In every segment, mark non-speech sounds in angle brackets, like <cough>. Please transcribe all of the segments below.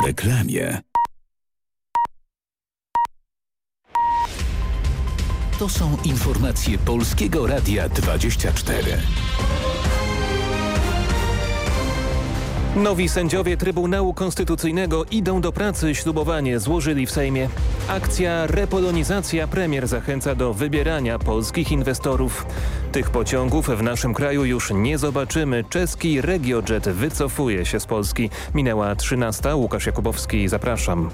Po reklamie. To są informacje Polskiego Radia 24. Nowi sędziowie Trybunału Konstytucyjnego idą do pracy, ślubowanie złożyli w Sejmie. Akcja Repolonizacja premier zachęca do wybierania polskich inwestorów. Tych pociągów w naszym kraju już nie zobaczymy. Czeski RegioJet wycofuje się z Polski. Minęła 13. Łukasz Jakubowski, zapraszam.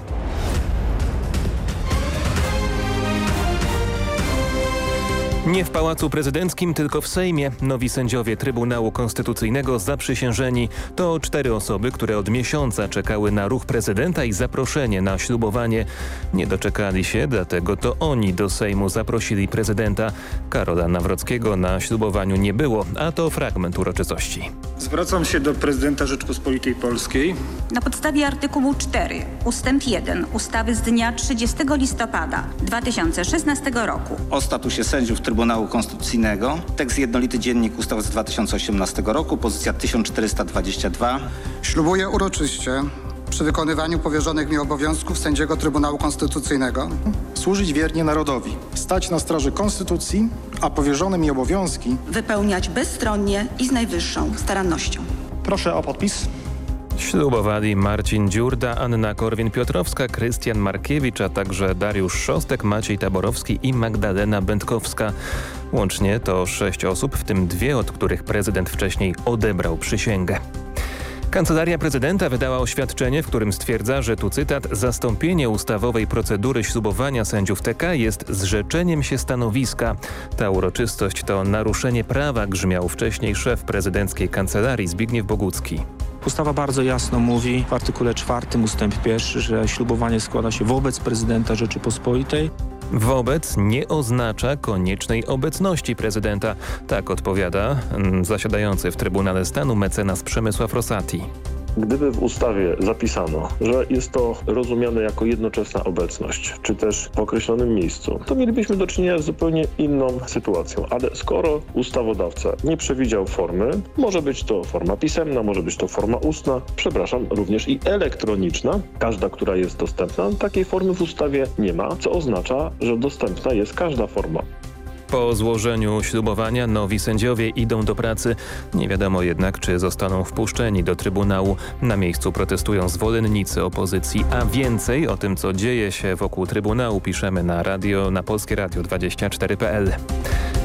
Nie w Pałacu Prezydenckim, tylko w Sejmie. Nowi sędziowie Trybunału Konstytucyjnego zaprzysiężeni to cztery osoby, które od miesiąca czekały na ruch prezydenta i zaproszenie na ślubowanie. Nie doczekali się, dlatego to oni do Sejmu zaprosili prezydenta. Karola Nawrockiego na ślubowaniu nie było, a to fragment uroczystości. Zwracam się do prezydenta Rzeczpospolitej Polskiej. Na podstawie artykułu 4 ustęp 1 ustawy z dnia 30 listopada 2016 roku o statusie sędziów Trybunału Konstytucyjnego, tekst jednolity dziennik ustaw z 2018 roku, pozycja 1422. Ślubuję uroczyście przy wykonywaniu powierzonych mi obowiązków sędziego Trybunału Konstytucyjnego służyć wiernie narodowi, stać na straży konstytucji, a powierzone mi obowiązki wypełniać bezstronnie i z najwyższą starannością. Proszę o podpis. Ślubowali Marcin Dziurda, Anna Korwin-Piotrowska, Krystian Markiewicz, a także Dariusz Szostek, Maciej Taborowski i Magdalena Będkowska. Łącznie to sześć osób, w tym dwie, od których prezydent wcześniej odebrał przysięgę. Kancelaria prezydenta wydała oświadczenie, w którym stwierdza, że tu cytat zastąpienie ustawowej procedury ślubowania sędziów TK jest zrzeczeniem się stanowiska. Ta uroczystość to naruszenie prawa grzmiał wcześniej szef prezydenckiej kancelarii Zbigniew Bogucki. Ustawa bardzo jasno mówi w artykule 4 ustęp 1, że ślubowanie składa się wobec prezydenta Rzeczypospolitej. Wobec nie oznacza koniecznej obecności prezydenta. Tak odpowiada mm, zasiadający w Trybunale Stanu mecenas Przemysław Rosati. Gdyby w ustawie zapisano, że jest to rozumiane jako jednoczesna obecność, czy też w określonym miejscu, to mielibyśmy do czynienia z zupełnie inną sytuacją. Ale skoro ustawodawca nie przewidział formy, może być to forma pisemna, może być to forma ustna, przepraszam, również i elektroniczna, każda, która jest dostępna, takiej formy w ustawie nie ma, co oznacza, że dostępna jest każda forma. Po złożeniu ślubowania nowi sędziowie idą do pracy. Nie wiadomo jednak, czy zostaną wpuszczeni do Trybunału. Na miejscu protestują zwolennicy opozycji, a więcej o tym, co dzieje się wokół Trybunału piszemy na radio, na Polskie Radio 24.pl.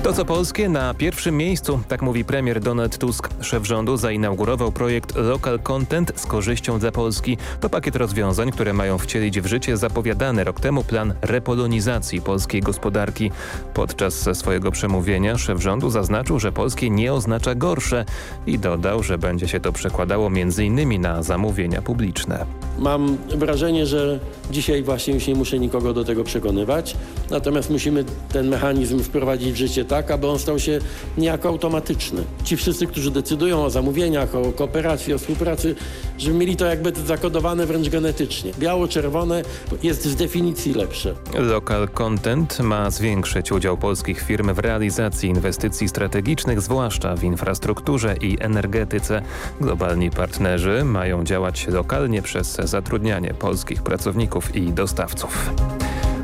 To co polskie na pierwszym miejscu, tak mówi premier Donald Tusk. Szef rządu zainaugurował projekt Local Content z korzyścią dla Polski. To pakiet rozwiązań, które mają wcielić w życie zapowiadany rok temu plan repolonizacji polskiej gospodarki. Podczas swojego przemówienia szef rządu zaznaczył, że polskie nie oznacza gorsze i dodał, że będzie się to przekładało m.in. na zamówienia publiczne. Mam wrażenie, że dzisiaj właśnie już nie muszę nikogo do tego przekonywać, natomiast musimy ten mechanizm wprowadzić w życie tak, aby on stał się niejako automatyczny. Ci wszyscy, którzy decydują o zamówieniach, o kooperacji, o współpracy, żeby mieli to jakby zakodowane wręcz genetycznie. Biało-czerwone jest z definicji lepsze. Local Content ma zwiększyć udział polskich firm w realizacji inwestycji strategicznych, zwłaszcza w infrastrukturze i energetyce. Globalni partnerzy mają działać lokalnie przez zatrudnianie polskich pracowników i dostawców.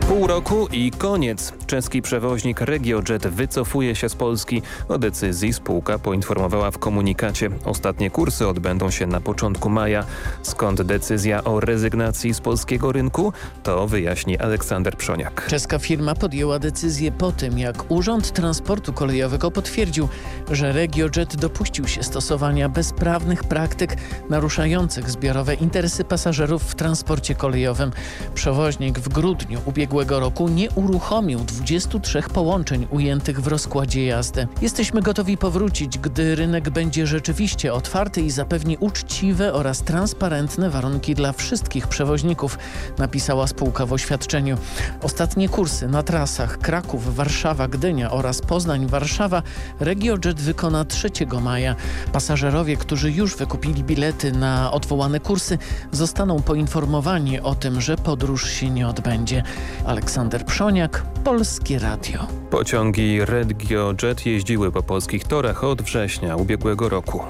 Pół roku i koniec. Czeski przewoźnik RegioJet wycofuje się z Polski. O decyzji spółka poinformowała w komunikacie. Ostatnie kursy odbędą się na początku maja. Skąd decyzja o rezygnacji z polskiego rynku? To wyjaśni Aleksander Przoniak. Czeska firma podjęła decyzję po tym, jak Urząd Transportu Kolejowego potwierdził, że RegioJet dopuścił się stosowania bezprawnych praktyk naruszających zbiorowe interesy pasażerów w transporcie kolejowym. Przewoźnik w grudniu ubiegłego ubiegłego roku nie uruchomił 23 połączeń ujętych w rozkładzie jazdy. Jesteśmy gotowi powrócić, gdy rynek będzie rzeczywiście otwarty i zapewni uczciwe oraz transparentne warunki dla wszystkich przewoźników, napisała spółka w oświadczeniu. Ostatnie kursy na trasach Kraków, Warszawa, Gdynia oraz Poznań, Warszawa RegioJet wykona 3 maja. Pasażerowie, którzy już wykupili bilety na odwołane kursy, zostaną poinformowani o tym, że podróż się nie odbędzie. Aleksander Przoniak, Polskie Radio. Pociągi RegioJet jeździły po polskich torach od września ubiegłego roku.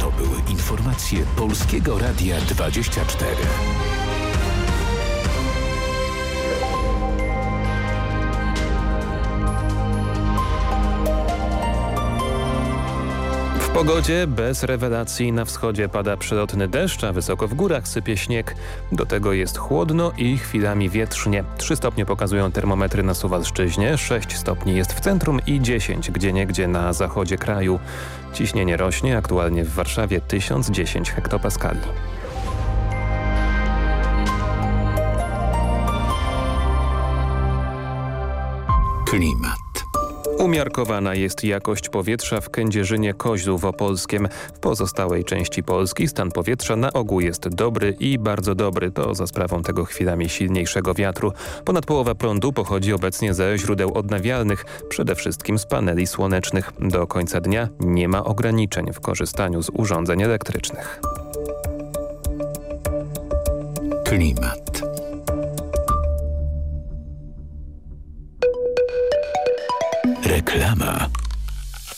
To były informacje Polskiego Radia 24. pogodzie bez rewelacji na wschodzie pada przelotny deszcz, a wysoko w górach sypie śnieg. Do tego jest chłodno i chwilami wietrznie. 3 stopnie pokazują termometry na Suwalszczyźnie, 6 stopni jest w centrum i 10 gdzieniegdzie na zachodzie kraju. Ciśnienie rośnie, aktualnie w Warszawie 1010 hektopaskali. Klimat. Umiarkowana jest jakość powietrza w Kędzierzynie Koźlu w Opolskiem. W pozostałej części Polski stan powietrza na ogół jest dobry i bardzo dobry. To za sprawą tego chwilami silniejszego wiatru. Ponad połowa prądu pochodzi obecnie ze źródeł odnawialnych, przede wszystkim z paneli słonecznych. Do końca dnia nie ma ograniczeń w korzystaniu z urządzeń elektrycznych. Klimat. Reklama.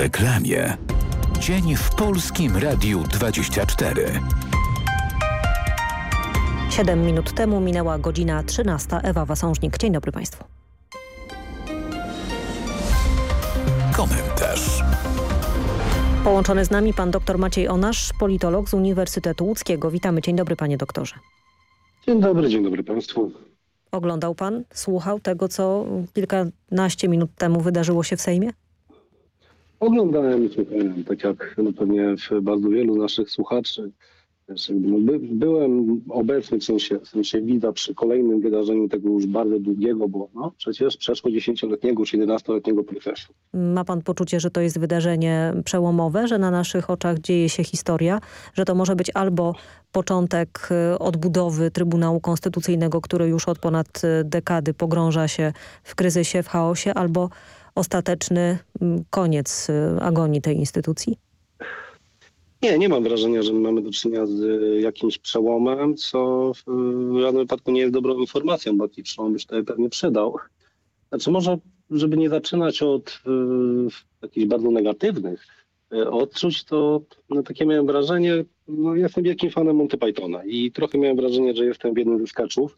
Reklamie. Dzień w Polskim Radiu 24. 7 minut temu minęła godzina 13. Ewa Wasążnik. Dzień dobry Państwu. Komentarz. Połączony z nami pan dr Maciej Onasz, politolog z Uniwersytetu Łódzkiego. Witamy. Dzień dobry panie doktorze. Dzień dobry, dzień dobry państwu. Oglądał pan, słuchał tego, co kilkanaście minut temu wydarzyło się w Sejmie? Oglądałem i słuchałem, tak jak no pewnie bardzo wielu naszych słuchaczy. No, by, byłem obecny w sensie, w sensie widza przy kolejnym wydarzeniu tego już bardzo długiego, bo no, przecież przeszło 10-letniego czy 11-letniego procesu. Ma pan poczucie, że to jest wydarzenie przełomowe, że na naszych oczach dzieje się historia, że to może być albo początek odbudowy Trybunału Konstytucyjnego, który już od ponad dekady pogrąża się w kryzysie, w chaosie, albo ostateczny koniec agonii tej instytucji? Nie, nie mam wrażenia, że mamy do czynienia z jakimś przełomem, co w żadnym wypadku nie jest dobrą informacją, bo taki przełom już tutaj pewnie przydał. Znaczy może, żeby nie zaczynać od y, jakichś bardzo negatywnych y, odczuć, to no, takie miałem wrażenie, no jestem wielkim fanem Monty Pythona i trochę miałem wrażenie, że jestem w jednym ze skaczów,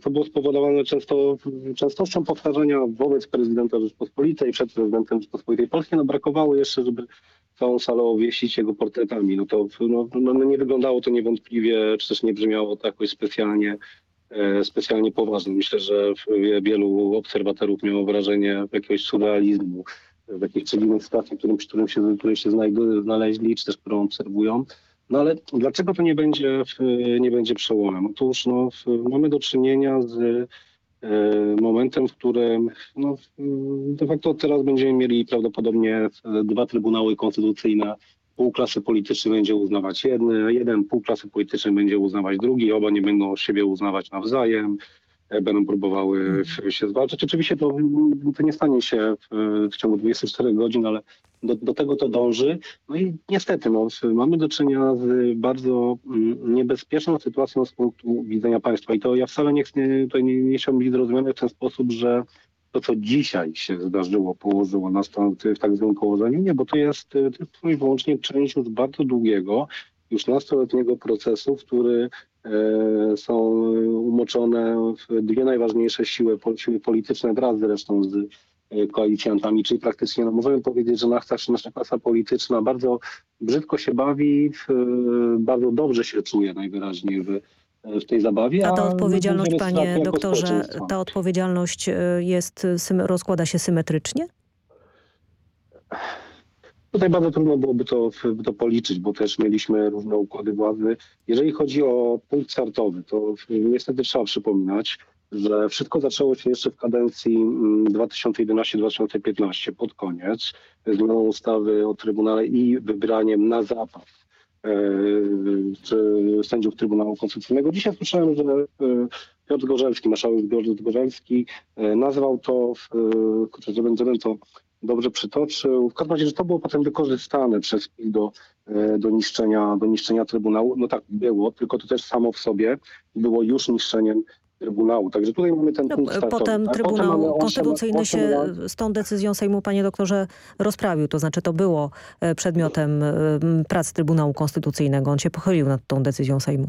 co było spowodowane często, częstością powtarzania wobec prezydenta Rzeczpospolitej, przed prezydentem Rzeczpospolitej Polskiej. No brakowało jeszcze, żeby całą salę owiesić jego portretami. No to no, no nie wyglądało to niewątpliwie, czy też nie brzmiało to jakoś specjalnie, e, specjalnie poważnie. Myślę, że wielu obserwatorów miało wrażenie jakiegoś surrealizmu w jakiejś szczególnej sytuacji, w którym, którym się, w którym się znaleźli, czy też którą obserwują. No ale dlaczego to nie będzie, nie będzie przełomem? Otóż no, mamy do czynienia z e, momentem, w którym no, de facto teraz będziemy mieli prawdopodobnie dwa trybunały konstytucyjne. Pół klasy politycznej będzie uznawać jedny, jeden pół klasy politycznej będzie uznawać drugi, oba nie będą siebie uznawać nawzajem, e, będą próbowały się zwalczać. Oczywiście to, to nie stanie się w, w ciągu 24 godzin, ale do, do tego to dąży. No i niestety no, mamy do czynienia z bardzo mm, niebezpieczną sytuacją z punktu widzenia państwa. I to ja wcale nie, to nie, nie chciałbym być zrozumiany w ten sposób, że to, co dzisiaj się zdarzyło, położyło nas w tak złym położeniu. Nie, bo to jest tylko i wyłącznie część już bardzo długiego, już nastoletniego procesu, który e, są umoczone dwie najważniejsze siły, siły polityczne wraz zresztą z e, koalicjantami, czyli praktycznie no, możemy powiedzieć, że nasza, nasza klasa polityczna bardzo brzydko się bawi, w, bardzo dobrze się czuje najwyraźniej w, w tej zabawie. A ta odpowiedzialność, panie doktorze, ta odpowiedzialność e, jest, rozkłada się symetrycznie? Tutaj bardzo trudno byłoby to, to policzyć, bo też mieliśmy różne układy władzy. Jeżeli chodzi o punkt startowy, to niestety trzeba przypominać, że wszystko zaczęło się jeszcze w kadencji 2011-2015 pod koniec zmianą ustawy o Trybunale i wybraniem na zapas e, sędziów Trybunału Konstytucyjnego. Dzisiaj słyszałem, że e, Piotr Gorzelski, marszałek Piotr Gorzelski e, nazwał to, kurczę, żebym to dobrze przytoczył. W każdym razie, że to było potem wykorzystane przez PiS do, e, do, niszczenia, do niszczenia Trybunału. No tak było, tylko to też samo w sobie było już niszczeniem Trybunału. Także tutaj mamy ten no, punkt startowy, Potem tak? Trybunał potem Konstytucyjny 8, się 8 z tą decyzją Sejmu, panie doktorze, rozprawił. To znaczy to było e, przedmiotem e, prac Trybunału Konstytucyjnego. On się pochylił nad tą decyzją Sejmu.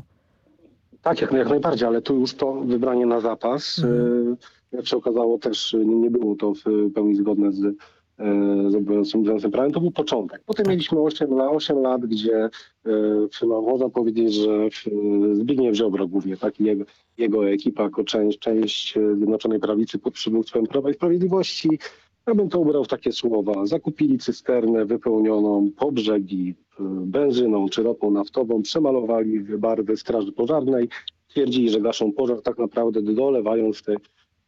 Tak, jak, jak najbardziej, ale tu już to wybranie na zapas, mhm. jak się okazało też nie było to w pełni zgodne z z obowiązującym prawem, to był początek. Potem tak. mieliśmy 8, na 8 lat, gdzie no, można powiedzieć, że Zbigniew Ziobro głównie, tak, jego, jego ekipa jako część, część Zjednoczonej Prawicy pod przywództwem Prawa i Sprawiedliwości, ja bym to ubrał w takie słowa, zakupili cysternę wypełnioną po brzegi benzyną czy ropą naftową, przemalowali w barwy Straży Pożarnej, twierdzili, że gaszą pożar, tak naprawdę dolewając te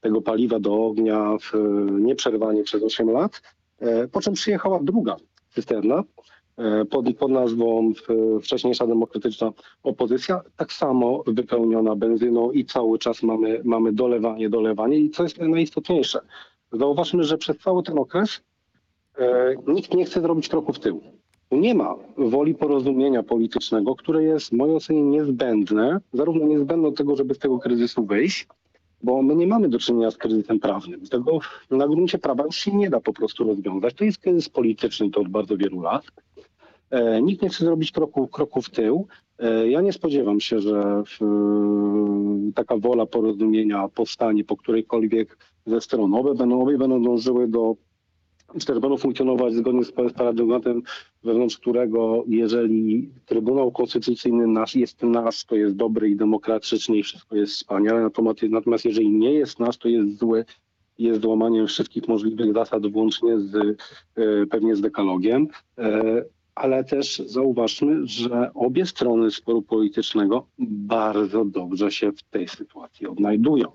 tego paliwa do ognia w, nieprzerwanie przez 8 lat. E, po czym przyjechała druga cysterna e, pod, pod nazwą wcześniejsza demokratyczna opozycja, tak samo wypełniona benzyną i cały czas mamy, mamy dolewanie, dolewanie. I co jest najistotniejsze, zauważmy, że przez cały ten okres e, nikt nie chce zrobić kroku w tył. Nie ma woli porozumienia politycznego, które jest w mojej ocenie niezbędne, zarówno niezbędne do tego, żeby z tego kryzysu wyjść, bo my nie mamy do czynienia z kryzysem prawnym. Tego na gruncie prawa już się nie da po prostu rozwiązać. To jest kryzys polityczny to od bardzo wielu lat. E, nikt nie chce zrobić kroku, kroku w tył. E, ja nie spodziewam się, że w, e, taka wola porozumienia powstanie po którejkolwiek ze stron. Obie będą, obie będą dążyły do czy też będą funkcjonować zgodnie z paradygmatem, wewnątrz którego jeżeli Trybunał Konstytucyjny nasz jest nasz, to jest dobry i demokratyczny i wszystko jest wspaniale, natomiast, natomiast jeżeli nie jest nasz, to jest zły, jest złamaniem wszystkich możliwych zasad, włącznie z e, pewnie z dekalogiem. E, ale też zauważmy, że obie strony sporu politycznego bardzo dobrze się w tej sytuacji odnajdują.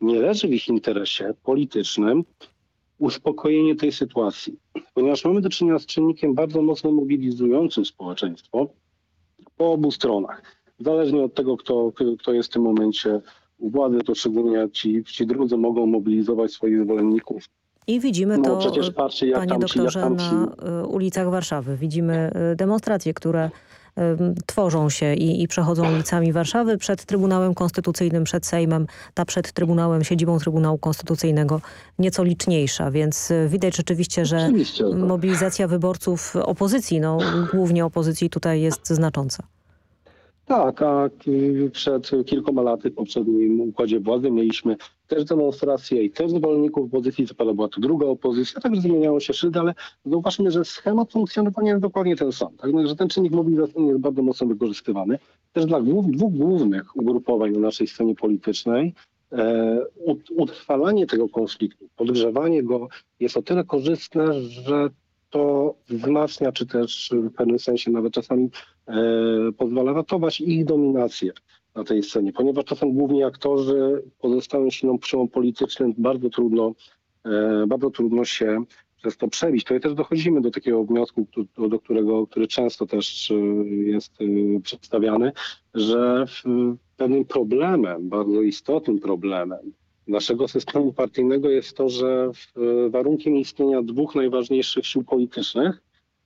Nie leży w ich interesie politycznym uspokojenie tej sytuacji, ponieważ mamy do czynienia z czynnikiem bardzo mocno mobilizującym społeczeństwo po obu stronach. Zależnie od tego, kto, kto jest w tym momencie u władzy, to szczególnie ci, ci drudzy mogą mobilizować swoich zwolenników i widzimy no, to, patrzy, panie doktorze, ci, na y, ulicach Warszawy. Widzimy y, demonstracje, które tworzą się i, i przechodzą ulicami Warszawy przed Trybunałem Konstytucyjnym, przed Sejmem, ta przed Trybunałem, siedzibą Trybunału Konstytucyjnego nieco liczniejsza, więc y, widać rzeczywiście, że tak. mobilizacja wyborców opozycji, no głównie opozycji tutaj jest znacząca. Tak, a przed kilkoma laty w poprzednim układzie władzy mieliśmy też demonstracje i też zwolenników opozycji, co prawda była to druga opozycja, także zmieniało się szyldy, ale zauważmy, że schemat funkcjonowania jest dokładnie ten sam. Tak, że ten czynnik mobilizacyjny jest bardzo mocno wykorzystywany. Też dla dwóch głównych ugrupowań na naszej scenie politycznej e, utrwalanie tego konfliktu, podgrzewanie go jest o tyle korzystne, że to wzmacnia, czy też w pewnym sensie nawet czasami e, pozwala ratować ich dominację na tej scenie, ponieważ to są głównie aktorzy pozostałym silną płcią politycznym, bardzo trudno, e, bardzo trudno się przez to przebić. Tutaj też dochodzimy do takiego wniosku, do którego, który często też e, jest e, przedstawiany, że pewnym problemem, bardzo istotnym problemem naszego systemu partyjnego jest to, że warunkiem istnienia dwóch najważniejszych sił politycznych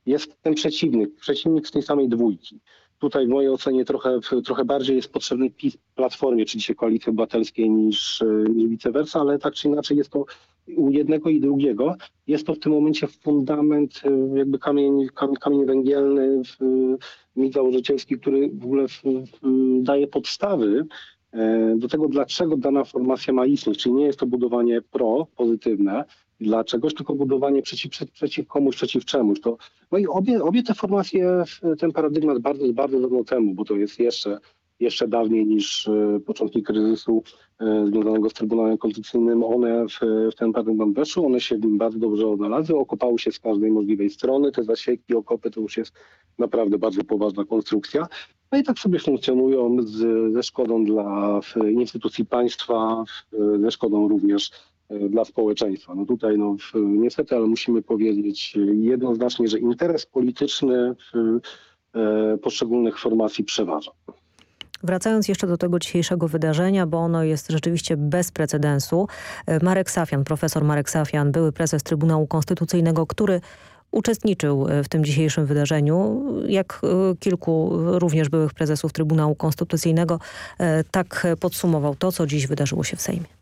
jest ten przeciwnik, przeciwnik z tej samej dwójki. Tutaj w mojej ocenie trochę, trochę bardziej jest potrzebny PiS Platformie, czyli się Koalicji Obywatelskiej niż, niż vice versa, ale tak czy inaczej jest to u jednego i drugiego. Jest to w tym momencie fundament, jakby kamień, kamień, węgielny, mit założycielski, który w ogóle daje podstawy e, do tego, dlaczego dana formacja ma istnieć. Czyli nie jest to budowanie pro, pozytywne, dla czegoś, tylko budowanie przeciw, przeciw komuś, przeciw czemuś. To, no i obie, obie te formacje, ten paradygmat bardzo, bardzo dawno temu, bo to jest jeszcze, jeszcze dawniej niż e, początki kryzysu e, związanego z Trybunałem Konstytucyjnym, one w, w ten paradygmat weszły, one się w nim bardzo dobrze odnalazły, okopały się z każdej możliwej strony, te zasieki, okopy to już jest naprawdę bardzo poważna konstrukcja. No i tak sobie funkcjonują z, ze szkodą dla instytucji państwa, ze szkodą również dla społeczeństwa. No tutaj no, niestety, ale musimy powiedzieć jednoznacznie, że interes polityczny e, poszczególnych formacji przeważa. Wracając jeszcze do tego dzisiejszego wydarzenia, bo ono jest rzeczywiście bez precedensu. E, Marek Safian, profesor Marek Safian, były prezes Trybunału Konstytucyjnego, który uczestniczył w tym dzisiejszym wydarzeniu, jak kilku również byłych prezesów Trybunału Konstytucyjnego, tak podsumował to, co dziś wydarzyło się w Sejmie.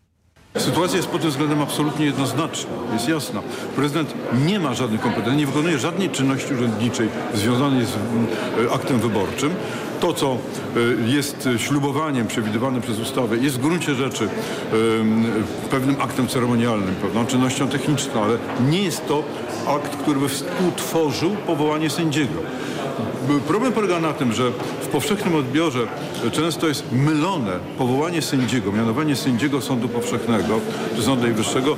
Sytuacja jest pod tym względem absolutnie jednoznaczna, jest jasna. Prezydent nie ma żadnych kompetencji, nie wykonuje żadnej czynności urzędniczej związanej z mm, aktem wyborczym. To, co e, jest ślubowaniem przewidywanym przez ustawę, jest w gruncie rzeczy pewnym aktem ceremonialnym, pewną czynnością techniczną, ale nie jest to akt, który by współtworzył powołanie sędziego. Problem polega na tym, że w powszechnym odbiorze często jest mylone powołanie sędziego, mianowanie sędziego Sądu Powszechnego czy Sądu Najwyższego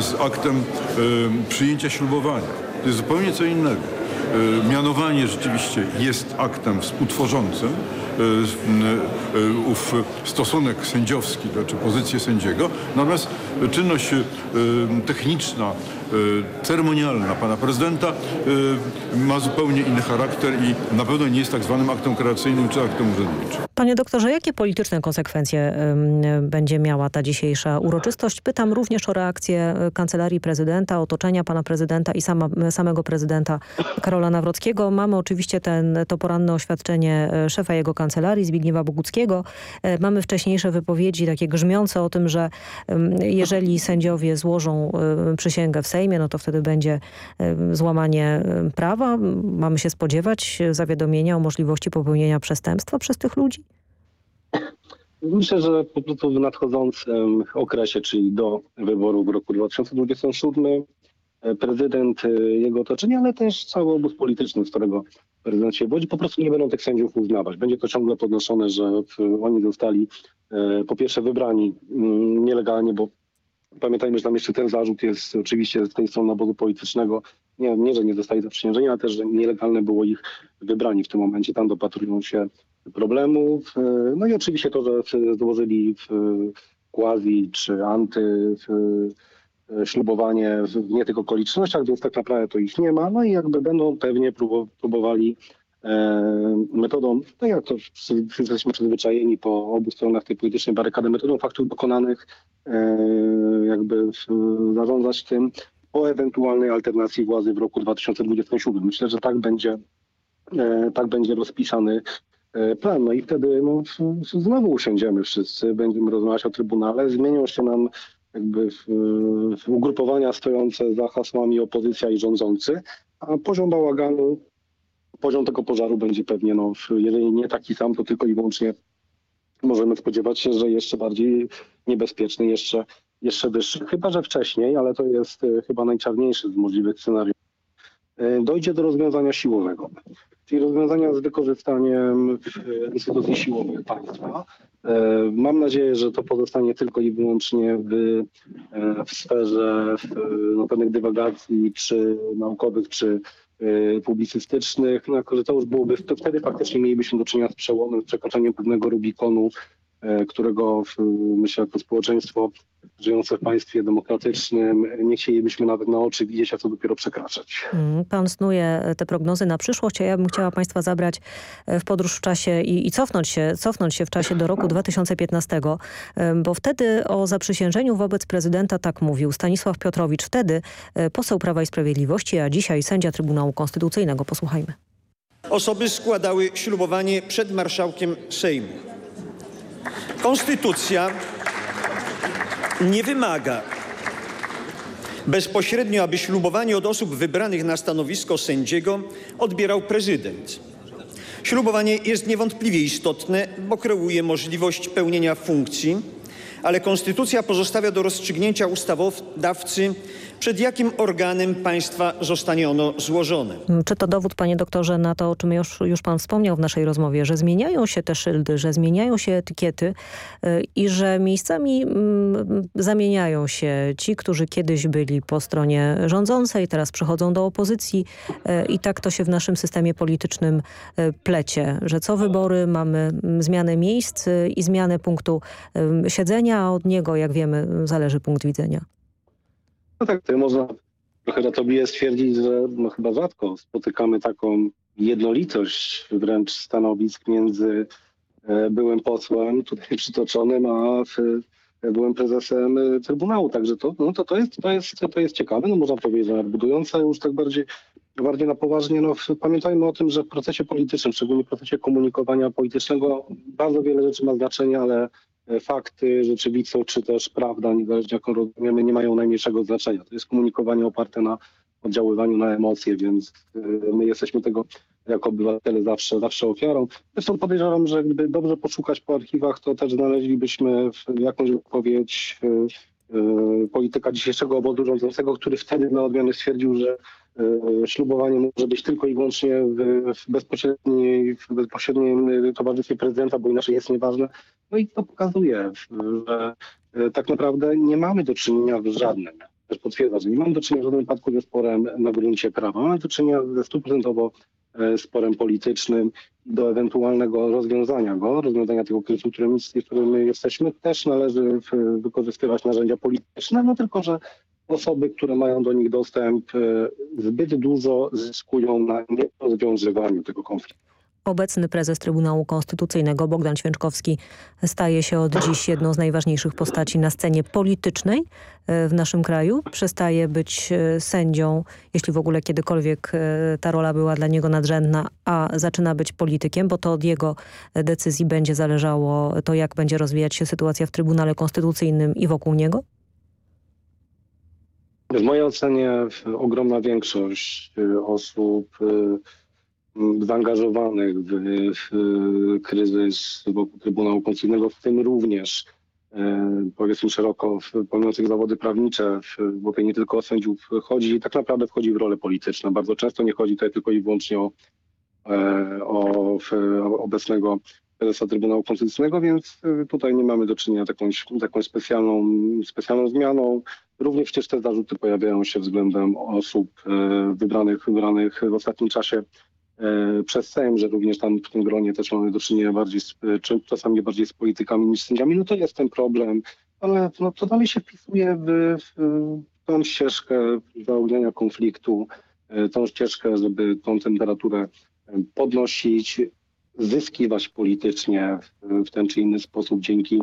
z aktem y, przyjęcia ślubowania. To jest zupełnie co innego. Y, mianowanie rzeczywiście jest aktem współtworzącym, y, ów stosunek sędziowski, czy znaczy pozycję sędziego, natomiast czynność techniczna ceremonialna pana prezydenta y, ma zupełnie inny charakter i na pewno nie jest tak zwanym aktem kreacyjnym czy aktem urzędniczym. Panie doktorze, jakie polityczne konsekwencje będzie miała ta dzisiejsza uroczystość? Pytam również o reakcję y, Kancelarii Prezydenta, otoczenia pana prezydenta i sama, samego prezydenta Karola Nawrockiego. Mamy oczywiście ten, to poranne oświadczenie szefa jego kancelarii, Zbigniewa Boguckiego. Mamy wcześniejsze wypowiedzi takie grzmiące o tym, że jeżeli sędziowie złożą przysięgę w Sejmie, no to wtedy będzie złamanie prawa. Mamy się spodziewać zawiadomienia o możliwości popełnienia przestępstwa przez tych ludzi? Myślę, że po prostu w nadchodzącym okresie, czyli do wyborów w roku 2027, e, prezydent, e, jego otoczenie, ale też cały obóz polityczny, z którego prezydent się wodzi, po prostu nie będą tych sędziów uznawać. Będzie to ciągle podnoszone, że oni zostali e, po pierwsze wybrani mm, nielegalnie, bo Pamiętajmy, że tam jeszcze ten zarzut jest oczywiście z tej strony obozu politycznego. Nie, nie że nie zostali zaprzysiężeni, ale też, że nielegalne było ich wybrani w tym momencie. Tam dopatrują się problemów. No i oczywiście to, że złożyli w quasi czy anty ślubowanie w nie tych okolicznościach, więc tak naprawdę to ich nie ma. No i jakby będą pewnie próbowali e, metodą, tak jak to jesteśmy przyzwyczajeni po obu stronach tej politycznej barykady, metodą faktów dokonanych E, jakby zarządzać tym o ewentualnej alternacji władzy w roku 2027. Myślę, że tak będzie, e, tak będzie rozpisany e, plan. No i wtedy no, znowu usiądziemy wszyscy, będziemy rozmawiać o Trybunale, zmienią się nam jakby w, w ugrupowania stojące za hasłami opozycja i rządzący, a poziom bałaganu, poziom tego pożaru będzie pewnie, no, jeżeli nie taki sam, to tylko i wyłącznie możemy spodziewać się, że jeszcze bardziej niebezpieczny, jeszcze, jeszcze wyższy. Chyba, że wcześniej, ale to jest e, chyba najczarniejszy z możliwych scenariuszy. E, dojdzie do rozwiązania siłowego, czyli rozwiązania z wykorzystaniem e, instytucji siłowych państwa. Mam nadzieję, że to pozostanie tylko i wyłącznie w, w sferze no, pewnych dywagacji, czy naukowych, czy publicystycznych, no, jako że to już byłoby, to wtedy faktycznie mielibyśmy do czynienia z przełomem, z przekroczeniem pewnego Rubikonu którego myślę jako społeczeństwo żyjące w państwie demokratycznym nie chcielibyśmy nawet na oczy widzieć, a co dopiero przekraczać. Mm, pan snuje te prognozy na przyszłość, a ja bym chciała Państwa zabrać w podróż w czasie i, i cofnąć, się, cofnąć się w czasie do roku 2015, bo wtedy o zaprzysiężeniu wobec prezydenta tak mówił Stanisław Piotrowicz, wtedy poseł Prawa i Sprawiedliwości, a dzisiaj sędzia Trybunału Konstytucyjnego. Posłuchajmy. Osoby składały ślubowanie przed marszałkiem Sejmu. Konstytucja nie wymaga bezpośrednio, aby ślubowanie od osób wybranych na stanowisko sędziego odbierał prezydent. Ślubowanie jest niewątpliwie istotne, bo kreuje możliwość pełnienia funkcji, ale Konstytucja pozostawia do rozstrzygnięcia ustawodawcy przed jakim organem państwa zostanie ono złożone. Mm, czy to dowód, panie doktorze, na to, o czym już, już pan wspomniał w naszej rozmowie, że zmieniają się te szyldy, że zmieniają się etykiety yy, i że miejscami yy, zamieniają się ci, którzy kiedyś byli po stronie rządzącej, teraz przechodzą do opozycji yy, i tak to się w naszym systemie politycznym y, plecie, że co wybory mamy mm, zmianę miejsc y, i zmianę punktu y, siedzenia, a od niego, jak wiemy, zależy punkt widzenia. No tak, to można trochę ratobliwie stwierdzić, że no chyba rzadko spotykamy taką jednolitość wręcz stanowisk między e, byłym posłem tutaj <laughs> przytoczonym, a e, byłym prezesem e, Trybunału. Także to, no to, to, jest, to, jest, to jest ciekawe, no można powiedzieć, że budujące już tak bardziej, bardziej na poważnie. No, pamiętajmy o tym, że w procesie politycznym, szczególnie w procesie komunikowania politycznego bardzo wiele rzeczy ma znaczenie, ale fakty, rzeczywistość czy też prawda, niezależnie jaką rozumiemy, nie mają najmniejszego znaczenia. To jest komunikowanie oparte na oddziaływaniu na emocje, więc y, my jesteśmy tego jako obywatele zawsze, zawsze ofiarą. Zresztą podejrzewam, że gdyby dobrze poszukać po archiwach, to też znaleźlibyśmy jakąś wypowiedź y, y, polityka dzisiejszego obozu rządzącego, który wtedy na odmianę stwierdził, że ślubowanie może być tylko i wyłącznie w, bezpośredniej, w bezpośrednim towarzystwie prezydenta, bo inaczej jest nieważne. No i to pokazuje, że e, tak naprawdę nie mamy do czynienia z żadnym, też potwierdza, że nie mamy do czynienia w żadnym wypadku ze sporem na gruncie prawa. Mamy do czynienia ze stuprocentowo e, sporem politycznym do ewentualnego rozwiązania go, rozwiązania tego kryzysu, którym, którym my jesteśmy, też należy wykorzystywać narzędzia polityczne, no tylko, że osoby, które mają do nich dostęp, e, zbyt dużo zyskują na nierozwiązywaniu tego konfliktu. Obecny prezes Trybunału Konstytucyjnego Bogdan Święczkowski staje się od dziś jedną z najważniejszych postaci na scenie politycznej e, w naszym kraju. Przestaje być e, sędzią, jeśli w ogóle kiedykolwiek ta rola była dla niego nadrzędna, a zaczyna być politykiem, bo to od jego decyzji będzie zależało to, jak będzie rozwijać się sytuacja w Trybunale Konstytucyjnym i wokół niego? W mojej ocenie ogromna większość osób zaangażowanych w, w kryzys wokół Trybunału Konstytucyjnego, w tym również y, powiedzmy szeroko pełniących zawody prawnicze, bo tutaj nie tylko o sędziów chodzi, tak naprawdę wchodzi w rolę polityczną. Bardzo często nie chodzi tutaj tylko i wyłącznie o, e, o, obecnego prezesa Trybunału Konstytucyjnego, więc y, tutaj nie mamy do czynienia z jakąś, jakąś specjalną, specjalną zmianą. Również przecież te zarzuty pojawiają się względem osób wybranych, wybranych w ostatnim czasie przez Sejm, że również tam w tym gronie też mamy do czynienia bardziej, z, czy czasami bardziej z politykami niż z sędziami. No to jest ten problem, ale no, to dalej się wpisuje w, w tą ścieżkę zaogniania konfliktu, tą ścieżkę, żeby tą temperaturę podnosić, zyskiwać politycznie w ten czy inny sposób dzięki, e,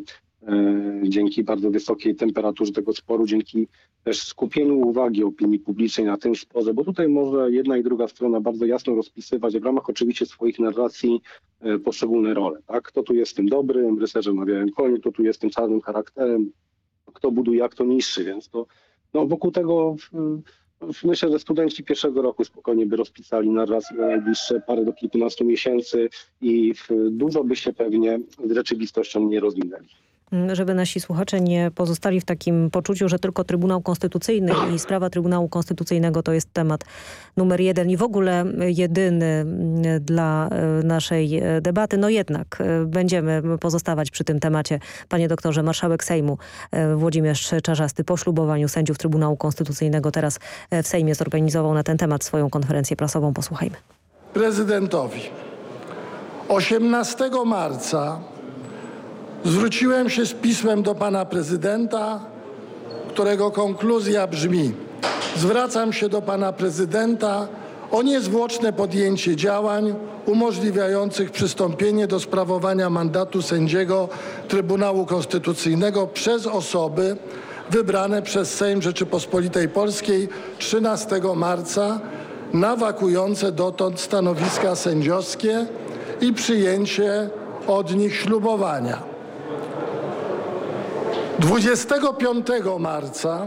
dzięki bardzo wysokiej temperaturze tego sporu, dzięki też skupieniu uwagi opinii publicznej na tym sporze, bo tutaj może jedna i druga strona bardzo jasno rozpisywać w ramach oczywiście swoich narracji e, poszczególne role. Tak? Kto tu jest tym dobrym, rycerzem na białym koniu, kto tu jest tym czarnym charakterem, kto buduje, jak to niższy, więc to no, wokół tego Myślę, że studenci pierwszego roku spokojnie by rozpisali narrację na najbliższe parę do kilkunastu miesięcy i dużo by się pewnie z rzeczywistością nie rozwinęli. Mm, żeby nasi słuchacze nie pozostali w takim poczuciu, że tylko Trybunał Konstytucyjny i sprawa Trybunału Konstytucyjnego to jest temat numer jeden i w ogóle jedyny mm, dla e, naszej e, debaty. No jednak e, będziemy pozostawać przy tym temacie. Panie doktorze, marszałek Sejmu Włodzimierz Czarzasty po ślubowaniu sędziów Trybunału Konstytucyjnego teraz w Sejmie zorganizował na ten temat swoją konferencję prasową. Posłuchajmy. Prezydentowi 18 marca zwróciłem się z pismem do pana prezydenta, którego konkluzja brzmi: Zwracam się do pana prezydenta o niezwłoczne podjęcie działań umożliwiających przystąpienie do sprawowania mandatu sędziego Trybunału Konstytucyjnego przez osoby wybrane przez Sejm Rzeczypospolitej Polskiej 13 marca na wakujące dotąd stanowiska sędziowskie i przyjęcie od nich ślubowania. 25 marca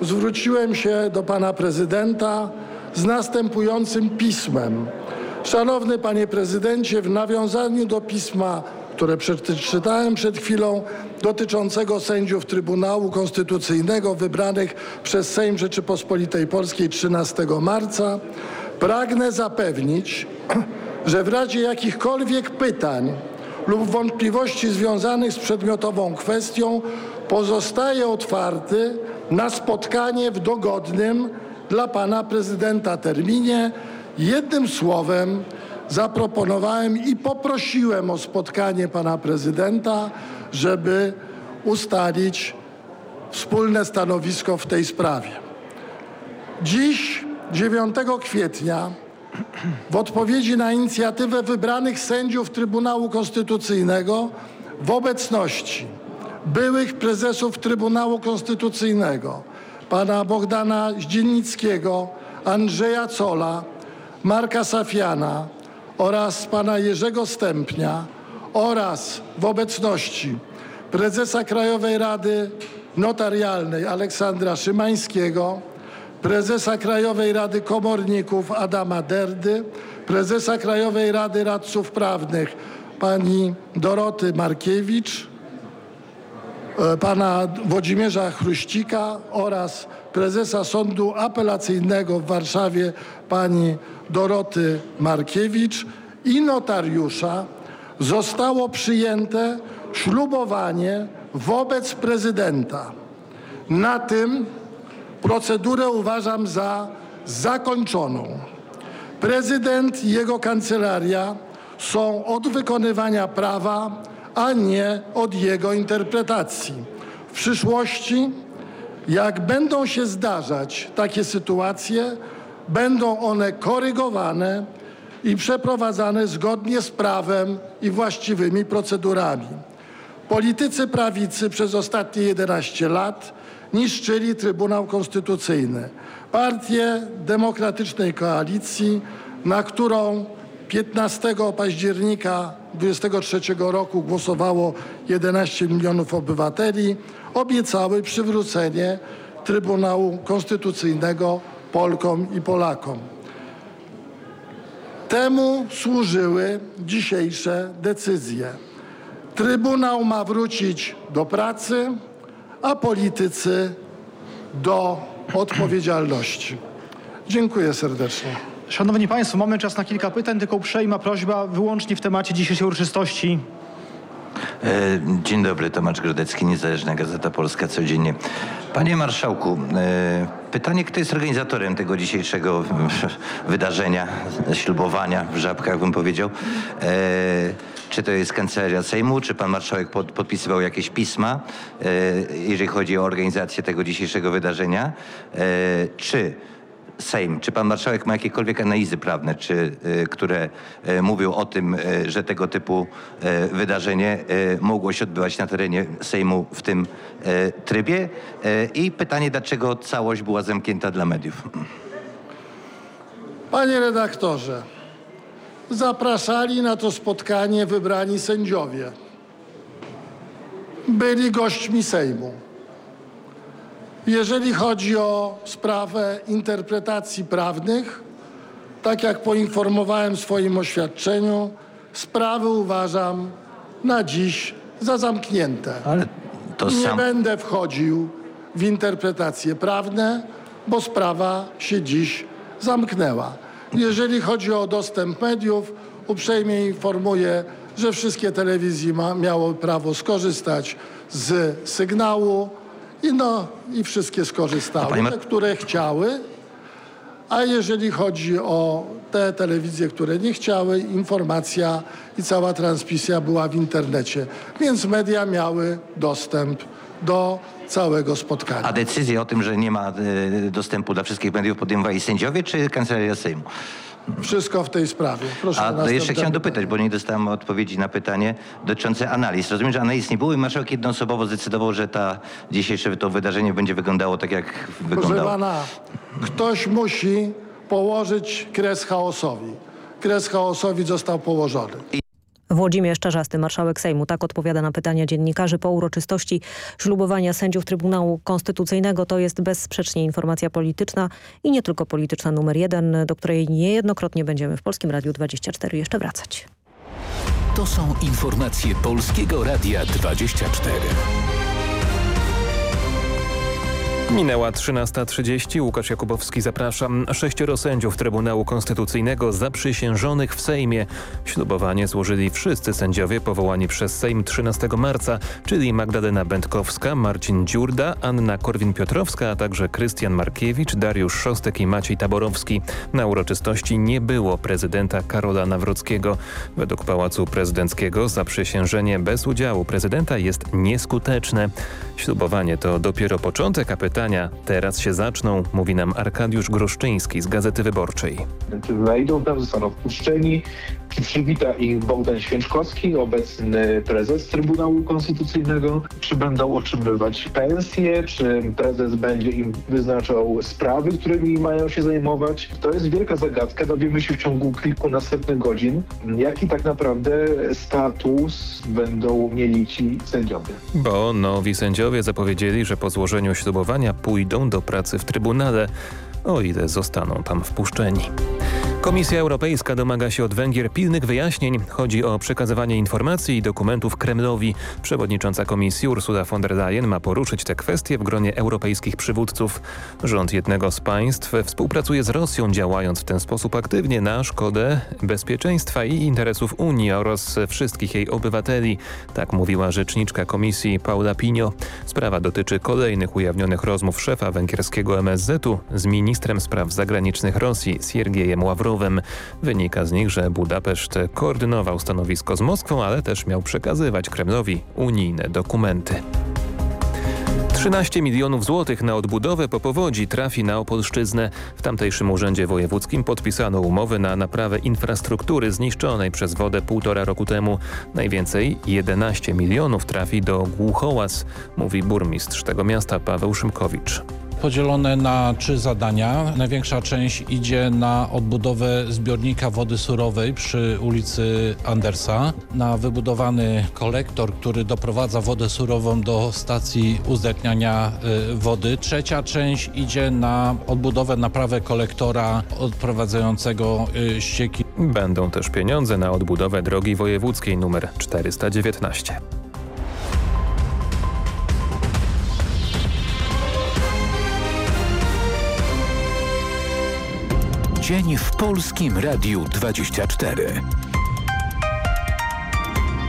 zwróciłem się do pana prezydenta z następującym pismem. Szanowny panie prezydencie, w nawiązaniu do pisma, które przeczytałem przed chwilą, dotyczącego sędziów Trybunału Konstytucyjnego wybranych przez Sejm Rzeczypospolitej Polskiej 13 marca, pragnę zapewnić, <clears throat> że w razie jakichkolwiek pytań lub wątpliwości związanych z przedmiotową kwestią pozostaje otwarty na spotkanie w dogodnym dla pana prezydenta terminie. Jednym słowem zaproponowałem i poprosiłem o spotkanie pana prezydenta, żeby ustalić wspólne stanowisko w tej sprawie. Dziś, 9 kwietnia, w odpowiedzi na inicjatywę wybranych sędziów Trybunału Konstytucyjnego w obecności byłych prezesów Trybunału Konstytucyjnego, pana Bogdana Zdziennickiego, Andrzeja Cola, Marka Safiana oraz pana Jerzego Stępnia oraz w obecności prezesa Krajowej Rady Notarialnej Aleksandra Szymańskiego, prezesa Krajowej Rady Komorników Adama Derdy, prezesa Krajowej Rady Radców Prawnych pani Doroty Markiewicz, pana Włodzimierza Chruścika oraz prezesa Sądu Apelacyjnego w Warszawie pani Doroty Markiewicz i notariusza zostało przyjęte ślubowanie wobec prezydenta. Na tym procedurę uważam za zakończoną. Prezydent i jego kancelaria są od wykonywania prawa, a nie od jego interpretacji. W przyszłości, jak będą się zdarzać takie sytuacje, będą one korygowane i przeprowadzane zgodnie z prawem i właściwymi procedurami. Politycy prawicy przez ostatnie 11 lat niszczyli Trybunał Konstytucyjny. Partię Demokratycznej Koalicji, na którą 15 października 23 roku głosowało 11 milionów obywateli, obiecały przywrócenie Trybunału Konstytucyjnego Polkom i Polakom. Temu służyły dzisiejsze decyzje. Trybunał ma wrócić do pracy, a politycy do odpowiedzialności. Dziękuję serdecznie. Szanowni Państwo, mamy czas na kilka pytań, tylko uprzejma prośba wyłącznie w temacie dzisiejszej uroczystości. E, dzień dobry, Tomasz Grodecki, Niezależna Gazeta Polska codziennie. Panie Marszałku, e, pytanie, kto jest organizatorem tego dzisiejszego <laughs> wydarzenia, ślubowania w Żabkach bym powiedział. E, czy to jest Kancelaria Sejmu, czy pan marszałek pod, podpisywał jakieś pisma, jeżeli chodzi o organizację tego dzisiejszego wydarzenia, czy Sejm, czy pan marszałek ma jakiekolwiek analizy prawne, czy, y, które y, mówią o tym, y, że tego typu wydarzenie mogło się odbywać na terenie Sejmu w tym trybie? I pytanie, dlaczego całość była zamknięta dla mediów? Panie redaktorze, zapraszali na to spotkanie wybrani sędziowie. Byli gośćmi Sejmu. Jeżeli chodzi o sprawę interpretacji prawnych, tak jak poinformowałem w swoim oświadczeniu, sprawy uważam na dziś za zamknięte. Ale to Nie sam... będę wchodził w interpretacje prawne, bo sprawa się dziś zamknęła. Jeżeli chodzi o dostęp mediów, uprzejmie informuję, że wszystkie telewizje ma, miały prawo skorzystać z sygnału i no i wszystkie skorzystały, te, które chciały. A jeżeli chodzi o te telewizje, które nie chciały, informacja i cała transmisja była w internecie, więc media miały dostęp do całego spotkania. A decyzję o tym, że nie ma e, dostępu dla wszystkich mediów podejmowali sędziowie czy Kancelaria Sejmu? Wszystko w tej sprawie. Proszę A jeszcze chciałem dopytać, bo nie dostałem odpowiedzi na pytanie dotyczące analiz. Rozumiem, że analiz nie było i marszałek jednoosobowo zdecydował, że ta dzisiejsze to wydarzenie będzie wyglądało tak, jak Proszę wyglądało. pana, ktoś musi położyć kres chaosowi. Kres chaosowi został położony. Włodzimierz Czarzasty, marszałek Sejmu, tak odpowiada na pytania dziennikarzy po uroczystości ślubowania sędziów Trybunału Konstytucyjnego. To jest bezsprzecznie informacja polityczna i nie tylko polityczna numer jeden, do której niejednokrotnie będziemy w Polskim Radiu 24 jeszcze wracać. To są informacje Polskiego Radia 24. Minęła 13.30. Łukasz Jakubowski zapraszam. Sześcioro sędziów Trybunału Konstytucyjnego zaprzysiężonych w Sejmie. Ślubowanie złożyli wszyscy sędziowie powołani przez Sejm 13 marca, czyli Magdalena Będkowska, Marcin Dziurda, Anna Korwin-Piotrowska, a także Krystian Markiewicz, Dariusz Szostek i Maciej Taborowski. Na uroczystości nie było prezydenta Karola Nawrockiego. Według Pałacu Prezydenckiego zaprzysiężenie bez udziału prezydenta jest nieskuteczne. Ślubowanie to dopiero początek, a pytania teraz się zaczną, mówi nam Arkadiusz Groszczyński z Gazety Wyborczej. Wejdą tam, zostaną wpuszczeni, przywita ich Bogdan Święczkowski, obecny prezes Trybunału Konstytucyjnego, czy będą otrzymywać pensje, czy prezes będzie im wyznaczał sprawy, którymi mają się zajmować. To jest wielka zagadka, dowiemy się w ciągu kilku następnych godzin, jaki tak naprawdę status będą mieli ci sędziowie. Bo nowi sędziowie zapowiedzieli, że po złożeniu ślubowania pójdą do pracy w Trybunale, o ile zostaną tam wpuszczeni. Komisja Europejska domaga się od Węgier pilnych wyjaśnień. Chodzi o przekazywanie informacji i dokumentów Kremlowi. Przewodnicząca komisji Ursula von der Leyen ma poruszyć te kwestie w gronie europejskich przywódców. Rząd jednego z państw współpracuje z Rosją, działając w ten sposób aktywnie na szkodę bezpieczeństwa i interesów Unii oraz wszystkich jej obywateli. Tak mówiła rzeczniczka komisji Paula Pinio. Sprawa dotyczy kolejnych ujawnionych rozmów szefa węgierskiego MSZ-u z ministrem spraw zagranicznych Rosji Siergiejem Ławrowem. Wynika z nich, że Budapeszt koordynował stanowisko z Moskwą, ale też miał przekazywać Kremlowi unijne dokumenty. 13 milionów złotych na odbudowę po powodzi trafi na Opolszczyznę. W tamtejszym urzędzie wojewódzkim podpisano umowy na naprawę infrastruktury zniszczonej przez wodę półtora roku temu. Najwięcej 11 milionów trafi do Głuchołaz, mówi burmistrz tego miasta Paweł Szymkowicz podzielone na trzy zadania. Największa część idzie na odbudowę zbiornika wody surowej przy ulicy Andersa, na wybudowany kolektor, który doprowadza wodę surową do stacji uzdatniania y, wody. Trzecia część idzie na odbudowę, naprawę kolektora odprowadzającego y, ścieki. Będą też pieniądze na odbudowę drogi wojewódzkiej nr 419. Dzień w Polskim Radiu 24.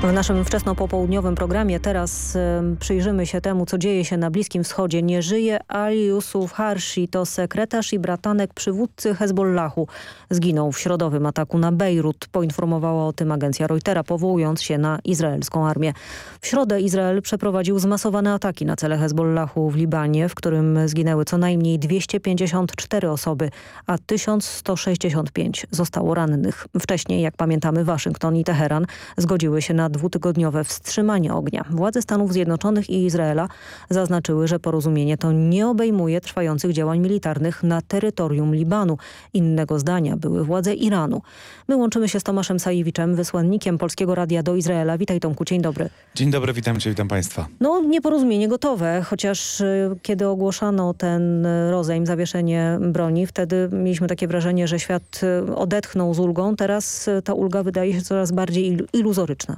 W naszym wczesnopopołudniowym programie teraz przyjrzymy się temu, co dzieje się na Bliskim Wschodzie. Nie żyje Ali Yusuf Harshi, to sekretarz i bratanek przywódcy Hezbollahu. Zginął w środowym ataku na Bejrut, poinformowała o tym agencja Reutera, powołując się na izraelską armię. W środę Izrael przeprowadził zmasowane ataki na cele Hezbollahu w Libanie, w którym zginęły co najmniej 254 osoby, a 1165 zostało rannych. Wcześniej, jak pamiętamy, Waszyngton i Teheran zgodziły się na dwutygodniowe wstrzymanie ognia. Władze Stanów Zjednoczonych i Izraela zaznaczyły, że porozumienie to nie obejmuje trwających działań militarnych na terytorium Libanu. Innego zdania były władze Iranu. My łączymy się z Tomaszem Sajewiczem, wysłannikiem Polskiego Radia do Izraela. Witaj Tomku, dzień dobry. Dzień dobry, witam Cię, witam Państwa. No nieporozumienie gotowe, chociaż y, kiedy ogłoszano ten y, rozejm, zawieszenie broni, wtedy mieliśmy takie wrażenie, że świat y, odetchnął z ulgą. Teraz ta ulga wydaje się coraz bardziej il iluzoryczna.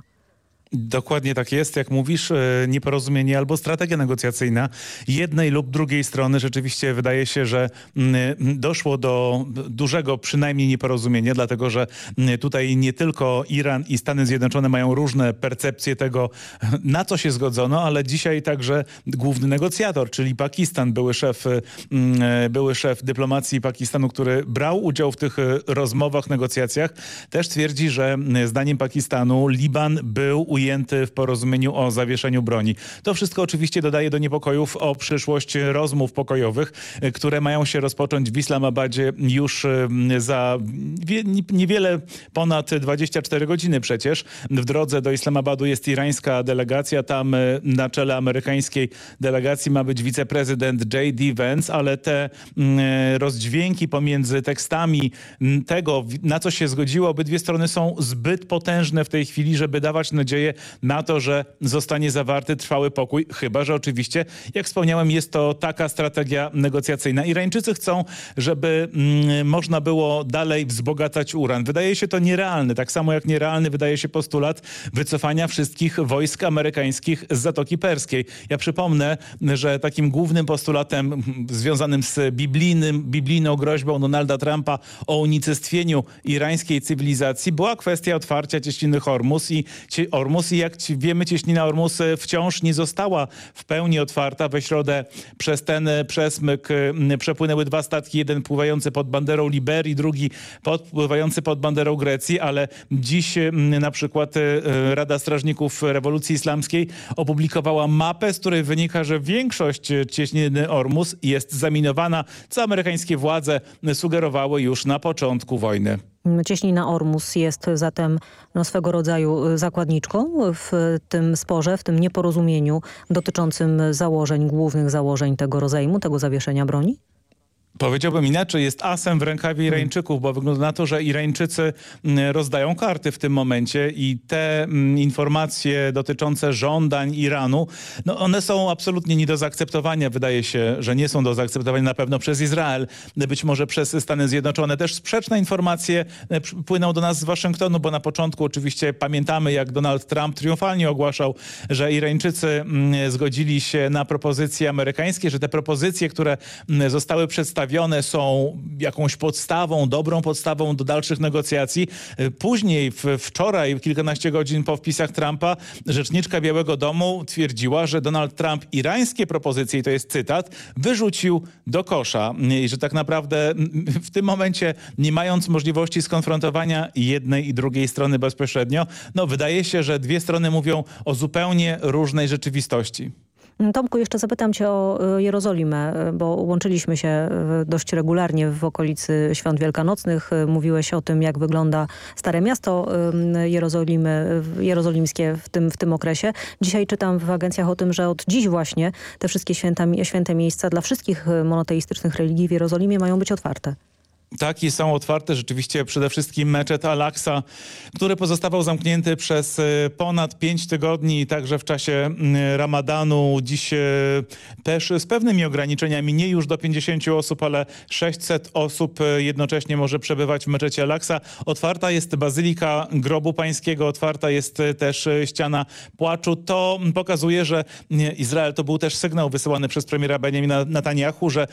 Dokładnie tak jest, jak mówisz, e, nieporozumienie albo strategia negocjacyjna jednej lub drugiej strony. Rzeczywiście wydaje się, że mm, doszło do dużego przynajmniej nieporozumienia, dlatego że mm, tutaj nie tylko Iran i Stany Zjednoczone mają różne percepcje tego, na co się zgodzono, ale dzisiaj także główny negocjator, czyli Pakistan, były szef, mm, e, były szef dyplomacji Pakistanu, który brał udział w tych e, rozmowach, negocjacjach, też twierdzi, że zdaniem Pakistanu Liban był ujęty w porozumieniu o zawieszeniu broni. To wszystko oczywiście dodaje do niepokojów o przyszłość rozmów pokojowych, e, które mają się rozpocząć w Islamabadzie już za niewiele ponad 24 godziny przecież. W drodze do Islamabadu jest irańska delegacja. Tam na czele amerykańskiej delegacji ma być wiceprezydent J.D. Vance, ale te rozdźwięki pomiędzy tekstami tego, na co się zgodziło obydwie strony są zbyt potężne w tej chwili, żeby dawać nadzieję na to, że zostanie zawarty trwały pokój, chyba że oczywiście, jak wspomniałem, jest to taka strategia negocjacyjna. Irańczycy chcą, żeby mm, można było dalej wzbogacać uran. Wydaje się to nierealne, tak samo jak nierealny wydaje się postulat wycofania wszystkich wojsk amerykańskich z Zatoki Perskiej. Ja przypomnę, że takim głównym postulatem mm, związanym z biblijnym, biblijną groźbą Donalda Trumpa o unicestwieniu irańskiej cywilizacji była kwestia otwarcia cieśniny Hormuz i, i jak wiemy cieśnina Ormus wciąż nie została w pełni otwarta. We środę przez ten przesmyk przepłynęły dwa statki, jeden pływający pod banderą Liberii, drugi pływający pod banderą Grecji, ale dziś na przykład e, Rada Strażników Rewolucji Islamskiej opublikowała mapę, z której wynika, że większość cieśniny Ormus jest zaminowana, co amerykańskie władze sugerowały już na początku wojny. Cieśnina Ormus jest zatem no, swego rodzaju zakładniczką w tym sporze, w tym nieporozumieniu dotyczącym założeń, głównych założeń tego rozejmu, tego zawieszenia broni? Powiedziałbym inaczej, jest asem w rękawie hmm. Irańczyków, bo wygląda na to, że Irańczycy mm, rozdają karty w tym momencie i te mm, informacje dotyczące żądań Iranu, no one są absolutnie nie do zaakceptowania. Wydaje się, że nie są do zaakceptowania na pewno przez Izrael, być może przez Stany Zjednoczone. Też sprzeczne informacje e, płyną do nas z Waszyngtonu, bo na początku oczywiście pamiętamy, jak Donald Trump triumfalnie ogłaszał, że Irańczycy mm, zgodzili się na propozycje amerykańskie, że te propozycje, które zostały przedstawione są jakąś podstawą, dobrą podstawą do dalszych negocjacji. Później, w, wczoraj, kilkanaście godzin po wpisach Trumpa, rzeczniczka Białego Domu twierdziła, że Donald Trump irańskie propozycje, i to jest cytat, wyrzucił do kosza i że tak naprawdę w tym momencie, nie mając możliwości skonfrontowania jednej i drugiej strony bezpośrednio, no wydaje się, że dwie strony mówią o zupełnie różnej rzeczywistości. Tomku, jeszcze zapytam cię o y, Jerozolimę, y, bo łączyliśmy się y, dość regularnie w okolicy Świąt Wielkanocnych. Mówiłeś o tym, jak wygląda Stare Miasto Jerozolimy, jerozolimskie w tym, w tym okresie. Dzisiaj czytam w agencjach o tym, że od dziś właśnie te wszystkie święta, święte miejsca dla wszystkich monoteistycznych religii w Jerozolimie mają być otwarte. Tak, są otwarte rzeczywiście przede wszystkim meczet Al-Aqsa, który pozostawał zamknięty przez e, ponad pięć tygodni, także w czasie ramadanu. Dziś e, też z pewnymi ograniczeniami, nie już do 50 osób, ale 600 osób e, jednocześnie może przebywać w meczecie Al-Aqsa. Otwarta jest Bazylika Grobu Pańskiego, otwarta jest też ściana płaczu. To pokazuje, że Izrael to był też sygnał wysyłany przez premiera Benjamina Netanyahu, że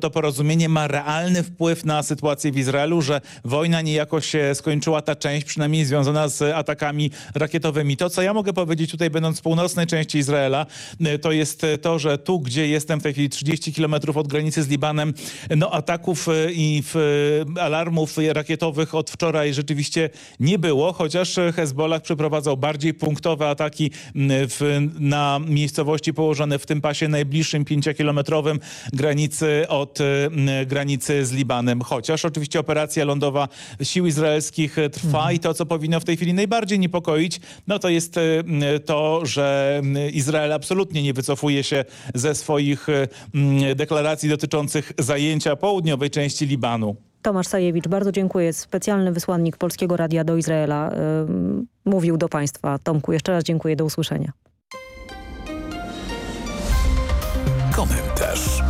to porozumienie ma realny wpływ na sytuację w Izraelu, że wojna niejako się skończyła, ta część przynajmniej związana z atakami rakietowymi. To, co ja mogę powiedzieć tutaj, będąc w północnej części Izraela, to jest to, że tu, gdzie jestem w tej chwili 30 kilometrów od granicy z Libanem, no ataków i alarmów rakietowych od wczoraj rzeczywiście nie było, chociaż Hezbollah przeprowadzał bardziej punktowe ataki w, na miejscowości położone w tym pasie najbliższym 5-kilometrowym granicy od granicy z Libanem chociaż oczywiście operacja lądowa sił izraelskich trwa mhm. i to, co powinno w tej chwili najbardziej niepokoić, no to jest y, to, że y, Izrael absolutnie nie wycofuje się ze swoich y, deklaracji dotyczących zajęcia południowej części Libanu. Tomasz Sajewicz, bardzo dziękuję. Specjalny wysłannik Polskiego Radia do Izraela mówił do Państwa. Tomku, jeszcze raz dziękuję. Do usłyszenia. Komentarz.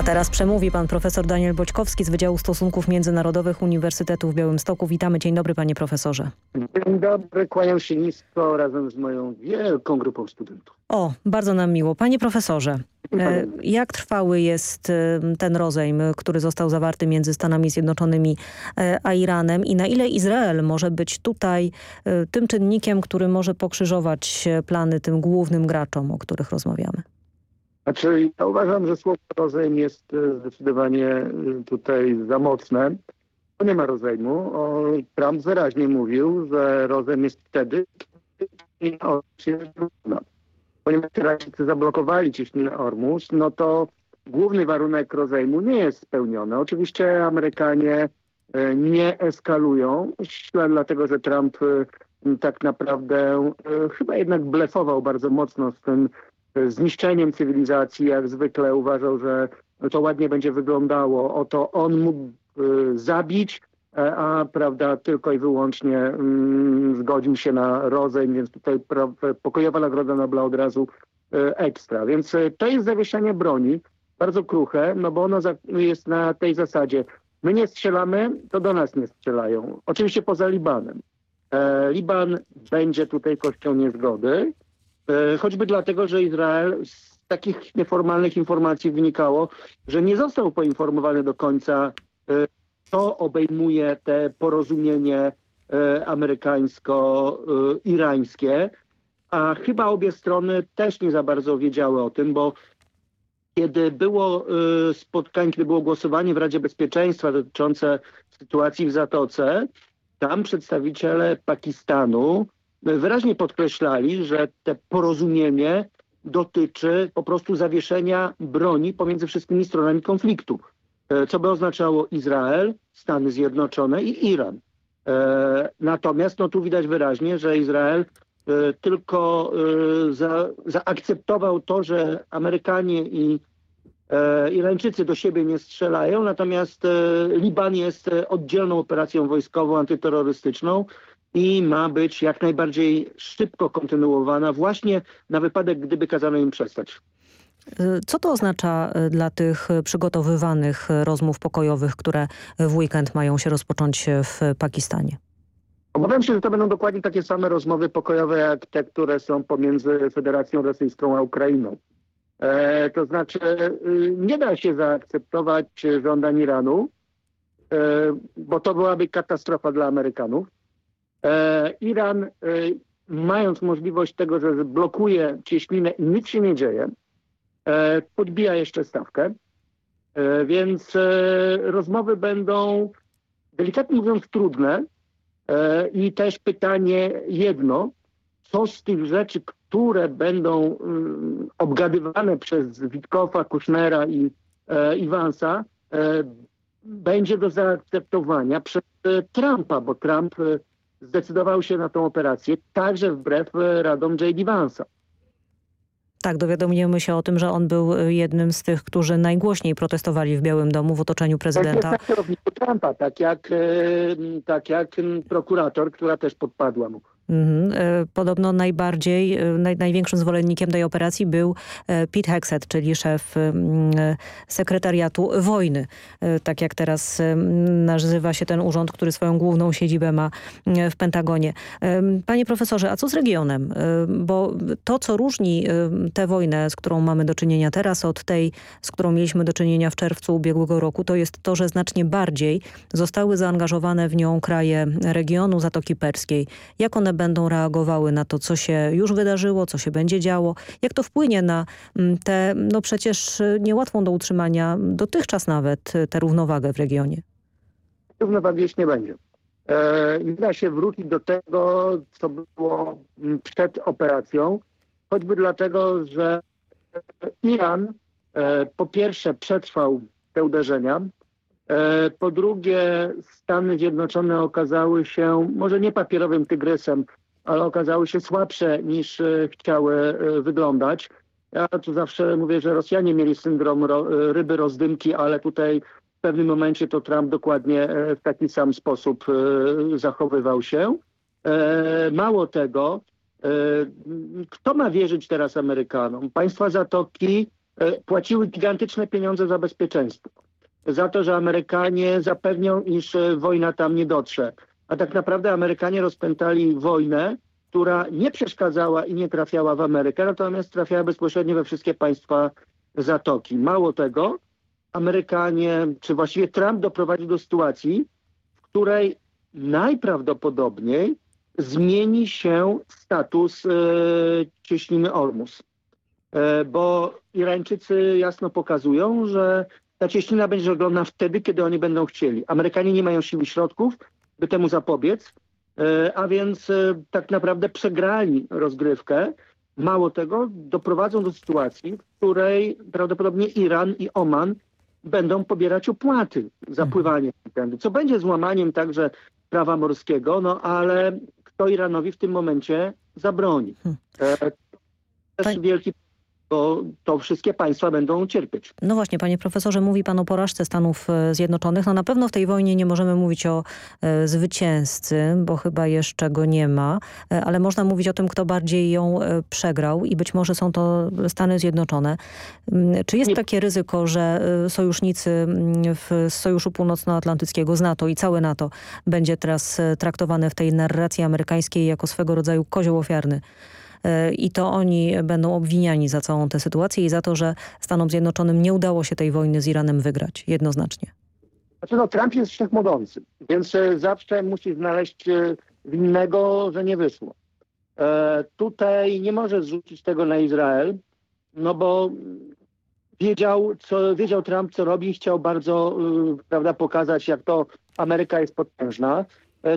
A teraz przemówi pan profesor Daniel Boćkowski z Wydziału Stosunków Międzynarodowych Uniwersytetu w Białymstoku. Witamy. Dzień dobry panie profesorze. Dzień dobry, kłaniam się nisko razem z moją wielką grupą studentów. O, bardzo nam miło. Panie profesorze, e, jak trwały jest e, ten rozejm, który został zawarty między Stanami Zjednoczonymi e, a Iranem i na ile Izrael może być tutaj tym czynnikiem, który może pokrzyżować plany tym głównym graczom, o których rozmawiamy? Znaczy, ja uważam, że słowo rozejm jest zdecydowanie tutaj za mocne. To nie ma rozejmu. O, Trump wyraźnie mówił, że rozejm jest wtedy, kiedy jest trudna ponieważ Irańczycy zablokowali cieśninę Ormus, no to główny warunek rozejmu nie jest spełniony. Oczywiście Amerykanie e, nie eskalują, dlatego że Trump e, tak naprawdę e, chyba jednak blefował bardzo mocno z tym zniszczeniem cywilizacji. Jak zwykle uważał, że to ładnie będzie wyglądało. Oto on mógł zabić, E, a prawda, tylko i wyłącznie mm, zgodził się na rozejm, więc tutaj pokojowa Nagroda Nobla od razu e, ekstra. Więc e, to jest zawieszenie broni, bardzo kruche, no bo ono jest na tej zasadzie. My nie strzelamy, to do nas nie strzelają. Oczywiście poza Libanem. Liban będzie tutaj kością niezgody, choćby dlatego, że Izrael z takich nieformalnych informacji wynikało, że nie został poinformowany do końca e, to obejmuje te porozumienie e, amerykańsko-irańskie, a chyba obie strony też nie za bardzo wiedziały o tym, bo kiedy było e, spotkanie, kiedy było głosowanie w Radzie Bezpieczeństwa dotyczące sytuacji w Zatoce, tam przedstawiciele Pakistanu wyraźnie podkreślali, że te porozumienie dotyczy po prostu zawieszenia broni pomiędzy wszystkimi stronami konfliktu. E, co by oznaczało Izrael, Stany Zjednoczone i Iran. E, natomiast no, tu widać wyraźnie, że Izrael e, tylko za, zaakceptował to, że Amerykanie i Irańczycy do siebie nie strzelają, natomiast Liban jest oddzielną operacją wojskową antyterrorystyczną i ma być jak najbardziej szybko kontynuowana właśnie na wypadek, gdyby kazano im przestać. Co to oznacza e, dla tych przygotowywanych rozmów pokojowych, które w weekend mają się rozpocząć w Pakistanie? Obawiam się, że to będą dokładnie takie same rozmowy pokojowe, jak te, które są pomiędzy Federacją Rosyjską a Ukrainą. E, to znaczy y, nie da się zaakceptować żądań Iranu, e, bo to byłaby katastrofa dla Amerykanów. E, Iran, y, mając możliwość tego, że blokuje cieśninę i nic się nie dzieje, E, podbija jeszcze stawkę. E, więc e, rozmowy będą delikatnie mówiąc trudne i też pytanie jedno, co z tych rzeczy, które będą mm, obgadywane przez Witkowa, Kusznera i Iwansa, będzie do zaakceptowania przez Trumpa, bo Trump zdecydował się na tą operację także wbrew radom J.D. Vansa. Tak, dowiadomimy się o tym, że on był y, jednym z tych, którzy najgłośniej protestowali w Białym Domu w otoczeniu prezydenta. Tak, tak, Trumpa, tak jak, y, tak jak prokurator, która też podpadła mu. Mhm. E, podobno najbardziej, e, naj, największym zwolennikiem tej operacji był e, Pete Hexet, czyli szef sekretariatu wojny. Tak jak teraz nazywa się ten urząd, który swoją główną siedzibę ma w Pentagonie. Panie profesorze, a co z regionem? Bo to, co różni tę wojnę, z którą mamy do czynienia teraz od tej, z którą mieliśmy do czynienia w czerwcu ubiegłego roku, to jest to, że znacznie bardziej zostały zaangażowane w nią kraje regionu Zatoki Perskiej. Jak one będą reagowały na to, co się już wydarzyło, co się będzie działo, jak to wpłynie na mm, tę, no przecież niełatwą do utrzymania dotychczas nawet, tę równowagę w regionie. Równowagi już nie będzie. E, nie da się wrócić do tego, co było mm, przed operacją, choćby dlatego, że Iran e, po pierwsze przetrwał te uderzenia, po drugie Stany Zjednoczone okazały się może nie papierowym tygrysem, ale okazały się słabsze niż e, chciały e, wyglądać. Ja tu zawsze mówię, że Rosjanie mieli syndrom ro, e, ryby rozdymki, ale tutaj w pewnym momencie to Trump dokładnie w taki sam sposób zachowywał się. Mało tego, kto ma wierzyć teraz Amerykanom? Państwa Zatoki płaciły gigantyczne pieniądze za bezpieczeństwo. Za to, że Amerykanie zapewnią, iż wojna tam nie dotrze. A tak naprawdę Amerykanie rozpętali wojnę, która nie przeszkadzała i nie trafiała w Amerykę, natomiast trafiała bezpośrednio we wszystkie państwa Zatoki. Mało tego, Amerykanie, czy właściwie Trump doprowadził do sytuacji, w której najprawdopodobniej zmieni się status e, cieśniny Ormus. E, bo Irańczycy jasno pokazują, że ta cieśnina będzie żeglowna wtedy, kiedy oni będą chcieli. Amerykanie nie mają siły środków, by temu zapobiec, e, a więc e, tak naprawdę przegrali rozgrywkę. Mało tego, doprowadzą do sytuacji, w której prawdopodobnie Iran i Oman będą pobierać opłaty za Mhm. pływanie tędy, co będzie złamaniem także prawa morskiego, no ale kto Iranowi w tym momencie zabroni? E, To jest wielki bo to wszystkie państwa będą cierpieć. No właśnie, panie profesorze, mówi pan o porażce Stanów e, Zjednoczonych. No na pewno w tej wojnie nie możemy mówić o e, zwycięzcy, bo chyba jeszcze go nie ma, e, ale można mówić o tym, kto bardziej ją e, przegrał i być może są to Stany Zjednoczone. Mm, Czy jest takie ryzyko, że e, sojusznicy mm, w, Sojuszu Północnoatlantyckiego, z NATO i całe NATO będzie teraz e, traktowane w tej narracji amerykańskiej jako swego rodzaju kozioł ofiarny? I to oni będą obwiniani za całą tę sytuację i za to, że Stanom Zjednoczonym nie udało się tej wojny z Iranem wygrać jednoznacznie. Znaczy no, Trump jest wszechmogący, więc e, zawsze musi znaleźć e, winnego, że nie wyszło. E, tutaj nie może zrzucić tego na Izrael, no bo wiedział, co, wiedział Trump, co robi i chciał bardzo y, prawda, pokazać, jak to Ameryka jest potężna,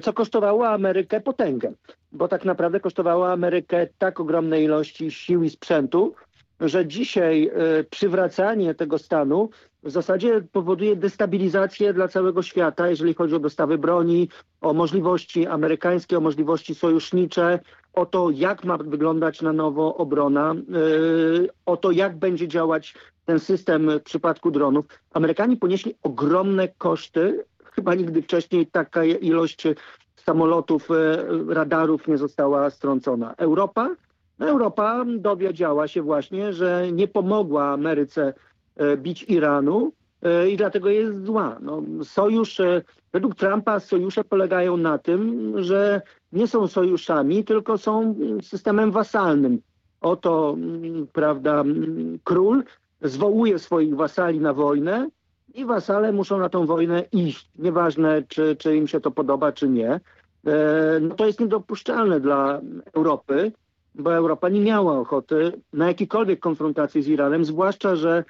co kosztowało Amerykę potęgę, bo tak naprawdę kosztowało Amerykę tak ogromnej ilości sił i sprzętu, że dzisiaj e, przywracanie tego stanu w zasadzie powoduje destabilizację dla całego świata, jeżeli chodzi o dostawy broni, o możliwości amerykańskie, o możliwości sojusznicze, o to, jak ma wyglądać na nowo obrona, yy, o to, jak będzie działać ten system w przypadku dronów. Amerykanie ponieśli ogromne koszty. Chyba nigdy wcześniej taka ilość samolotów, yy, radarów nie została strącona. Europa? No Europa dowiedziała się właśnie, że nie pomogła Ameryce e, bić Iranu e, i dlatego jest zła. No, sojusz, e, według Trumpa sojusze polegają na tym, że nie są sojuszami, tylko są mm, systemem wasalnym. Oto, mm, prawda, mm, król zwołuje swoich wasali na wojnę i wasale muszą na tą wojnę iść. Nieważne, czy, czy im się to podoba, czy nie. E, No to jest niedopuszczalne dla Europy, bo Europa nie miała ochoty na jakikolwiek konfrontację z Iranem, zwłaszcza, że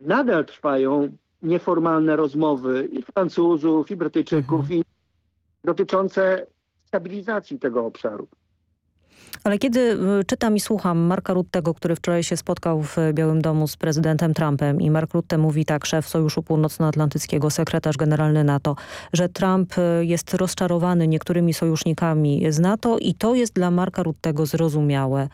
nadal trwają nieformalne rozmowy i Francuzów, i Brytyjczyków, i dotyczące stabilizacji tego obszaru. Ale kiedy y, czytam i słucham Marka Ruttego, który wczoraj się spotkał w Białym Domu z prezydentem Trumpem i Mark Rutte mówi tak, szef Sojuszu Północnoatlantyckiego, sekretarz generalny NATO, że Trump y, jest rozczarowany niektórymi sojusznikami z NATO i to jest dla Marka Ruttego zrozumiałe.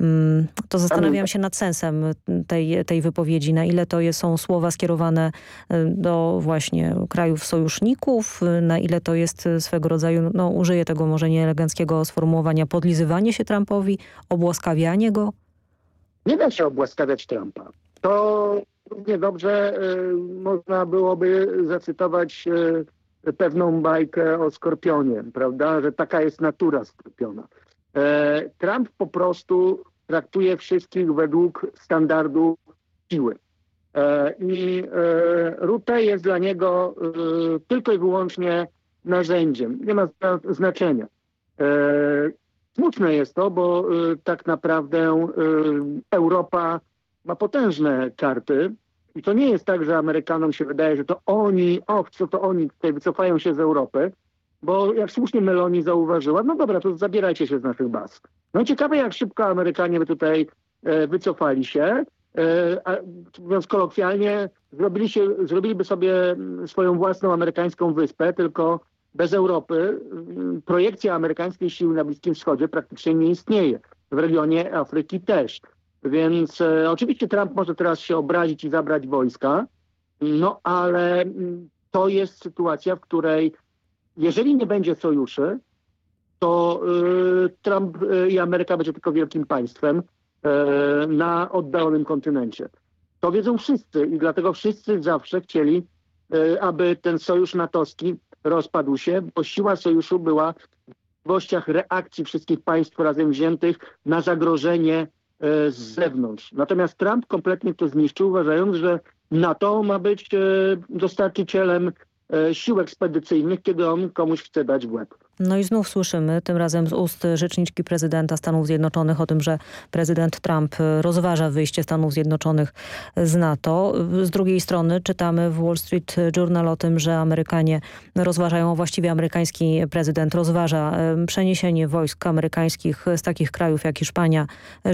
Mm, To zastanawiam się nad sensem tej, tej wypowiedzi, na ile to są słowa skierowane y, do właśnie krajów sojuszników, y, na ile to jest swego rodzaju, no użyję tego może nieeleganckiego sformułowania, podlizywanie się Trumpowi, obłaskawianie go? Nie da się obłaskawiać Trumpa. To równie dobrze y, można byłoby zacytować y, pewną bajkę o skorpionie, prawda, że taka jest natura skorpiona. E, Trump po prostu traktuje wszystkich według standardu siły. E, I e, Rutte jest dla niego tylko i wyłącznie narzędziem. Nie ma zna- znaczenia. Smutne jest to, bo tak naprawdę Europa ma potężne karty i to nie jest tak, że Amerykanom się wydaje, że to oni, och, co to oni tutaj wycofają się z Europy, bo jak słusznie Meloni zauważyła, no dobra, to zabierajcie się z naszych baz. No ciekawe, jak szybko Amerykanie by tutaj e, wycofali się, e, a, mówiąc kolokwialnie, zrobili się, zrobiliby sobie mm, swoją własną amerykańską wyspę, tylko bez Europy mm, projekcja amerykańskiej siły na Bliskim Wschodzie praktycznie nie istnieje. W regionie Afryki też. Więc e, oczywiście Trump może teraz się obrazić i zabrać wojska, no ale mm, to jest sytuacja, w której jeżeli nie będzie sojuszy, to y, Trump y, i Ameryka będzie tylko wielkim państwem y, na oddalonym kontynencie. To wiedzą wszyscy i dlatego wszyscy zawsze chcieli, aby ten sojusz natowski rozpadł się, bo siła sojuszu była w możliwościach reakcji wszystkich państw razem wziętych na zagrożenie z zewnątrz. Natomiast Trump kompletnie to zniszczył, uważając, że NATO ma być dostarczycielem sił ekspedycyjnych, kiedy on komuś chce dać w łeb. No i znów słyszymy, tym razem z ust rzeczniczki prezydenta Stanów Zjednoczonych o tym, że prezydent Trump rozważa wyjście Stanów Zjednoczonych z NATO. Z drugiej strony czytamy w Wall Street Journal o tym, że Amerykanie rozważają, właściwie amerykański prezydent rozważa przeniesienie wojsk amerykańskich z takich krajów jak Hiszpania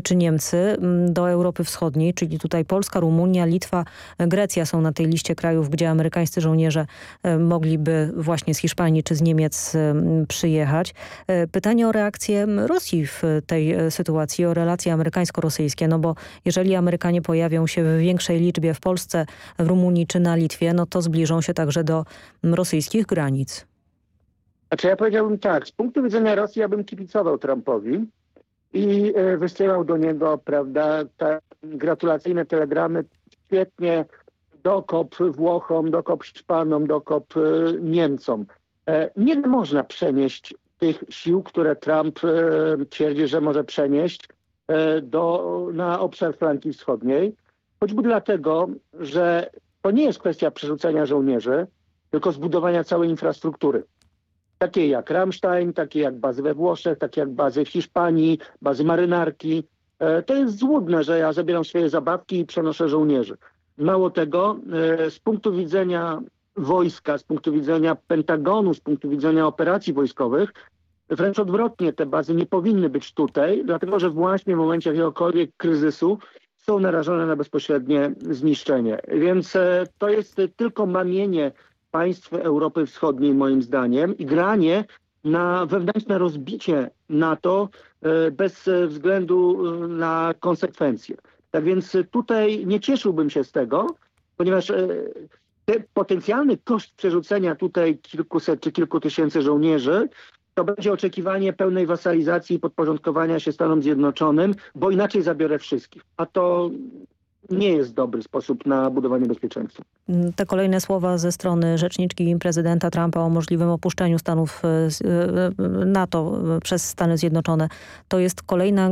czy Niemcy do Europy Wschodniej, czyli tutaj Polska, Rumunia, Litwa, Grecja są na tej liście krajów, gdzie amerykańscy żołnierze mogliby właśnie z Hiszpanii czy z Niemiec przyjechać. E, pytanie o reakcję Rosji w tej e, sytuacji, o relacje amerykańsko-rosyjskie, no bo jeżeli Amerykanie pojawią się w większej liczbie w Polsce, w Rumunii czy na Litwie, no to zbliżą się także do rosyjskich granic. Znaczy ja powiedziałbym tak, z punktu widzenia Rosji ja bym kibicował Trumpowi i e, wysyłał do niego, prawda, te gratulacyjne telegramy, świetnie dokop Włochom, dokop Hiszpanom, dokop Niemcom. E, nie można przenieść tych sił, które Trump e, twierdzi, że może przenieść e, do, na obszar flanki wschodniej, choćby dlatego, że to nie jest kwestia przerzucenia żołnierzy, tylko zbudowania całej infrastruktury. Takie jak Rammstein, takie jak bazy we Włoszech, takie jak bazy w Hiszpanii, bazy marynarki. To jest złudne, że ja zabieram swoje zabawki i przenoszę żołnierzy. Mało tego, z punktu widzenia wojska, z punktu widzenia Pentagonu, z punktu widzenia operacji wojskowych, wręcz odwrotnie, te bazy nie powinny być tutaj, dlatego że właśnie w momencie jakiegokolwiek kryzysu są narażone na bezpośrednie zniszczenie. Więc e, to jest tylko mamienie państw Europy Wschodniej moim zdaniem i granie na wewnętrzne rozbicie NATO e, bez względu e, na konsekwencje. Tak więc tutaj nie cieszyłbym się z tego, ponieważ potencjalny koszt przerzucenia tutaj kilkuset czy kilku tysięcy żołnierzy to będzie oczekiwanie pełnej wasalizacji i podporządkowania się Stanom Zjednoczonym, bo inaczej zabiorę wszystkich. A to nie jest dobry sposób na budowanie bezpieczeństwa. Te kolejne słowa ze strony rzeczniczki prezydenta Trumpa o możliwym opuszczeniu Stanów e, e, NATO przez Stany Zjednoczone, to jest kolejna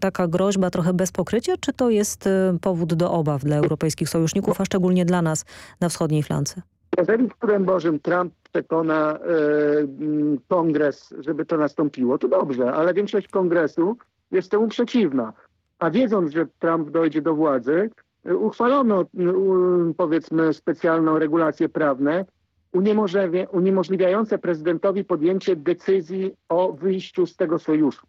taka groźba trochę bez pokrycia, czy to jest e, powód do obaw dla europejskich sojuszników, a szczególnie dla nas na wschodniej flance? Jeżeli w którym Bożym Trump przekona kongres, żeby to nastąpiło, to dobrze, ale większość kongresu jest temu przeciwna a wiedząc, że Trump dojdzie do władzy, uchwalono powiedzmy specjalną regulacje prawne uniemożliwiające prezydentowi podjęcie decyzji o wyjściu z tego sojuszu.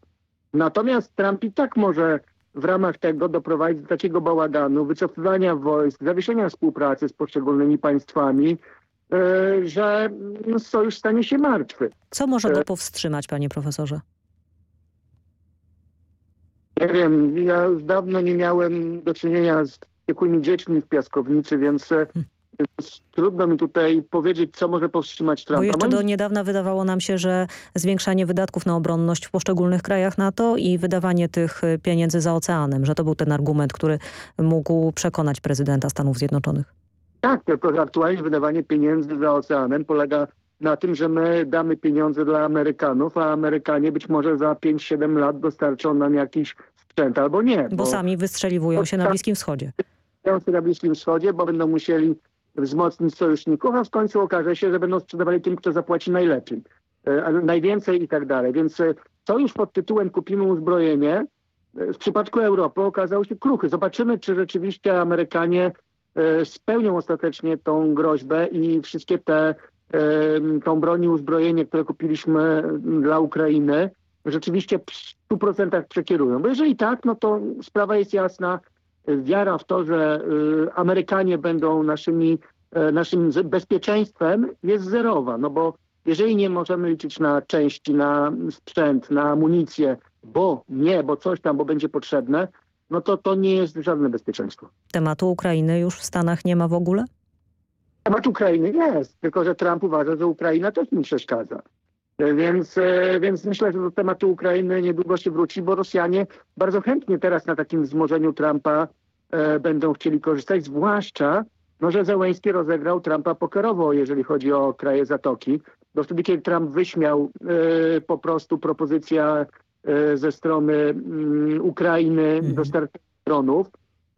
Natomiast Trump i tak może w ramach tego doprowadzić do takiego bałaganu, wycofywania wojsk, zawieszenia współpracy z poszczególnymi państwami, e, że sojusz stanie się martwy. Co może go powstrzymać, panie profesorze? Nie wiem, ja dawno nie miałem do czynienia z ciekłymi dziećmi w piaskownicy, więc, e, więc trudno mi tutaj powiedzieć, co może powstrzymać Trumpa. Bo jeszcze do niedawna wydawało nam się, że zwiększanie wydatków na obronność w poszczególnych krajach NATO i wydawanie tych e, pieniędzy za oceanem, że to był ten argument, który mógł przekonać prezydenta Stanów Zjednoczonych. Tak, tylko że aktualnie wydawanie pieniędzy za oceanem polega na tym, że my damy pieniądze dla Amerykanów, a Amerykanie być może za 5-7 lat dostarczą nam jakiś sprzęt albo nie. Bo, bo sami wystrzeliwują się na Bliskim Wschodzie. się na Bliskim Wschodzie, bo będą musieli wzmocnić sojuszników, a w końcu okaże się, że będą sprzedawali tym, kto zapłaci najlepiej, e, najwięcej i tak dalej. Więc e, sojusz pod tytułem kupimy uzbrojenie e, w przypadku Europy okazał się kruchy. Zobaczymy, czy rzeczywiście Amerykanie spełnią ostatecznie tą groźbę i wszystkie te tą broń i uzbrojenie, które kupiliśmy dla Ukrainy, rzeczywiście w 100% przekierują. Bo jeżeli tak, no to sprawa jest jasna. Wiara w to, że y, Amerykanie będą naszymi, e, naszym bezpieczeństwem jest zerowa. No bo jeżeli nie możemy liczyć na części, na sprzęt, na amunicję, bo nie, bo coś tam, bo będzie potrzebne, no to to nie jest żadne bezpieczeństwo. Tematu Ukrainy już w Stanach nie ma w ogóle? Temat Ukrainy jest, tylko że Trump uważa, że Ukraina też mu przeszkadza. Więc, e, więc myślę, że do tematu Ukrainy niedługo się wróci, bo Rosjanie bardzo chętnie teraz na takim wzmożeniu Trumpa e, będą chcieli korzystać, zwłaszcza, no, że Zełęński rozegrał Trumpa pokerowo, jeżeli chodzi o kraje Zatoki, bo wtedy, kiedy Trump wyśmiał e, po prostu propozycja e, ze strony mm, Ukrainy dostarczenia dronów,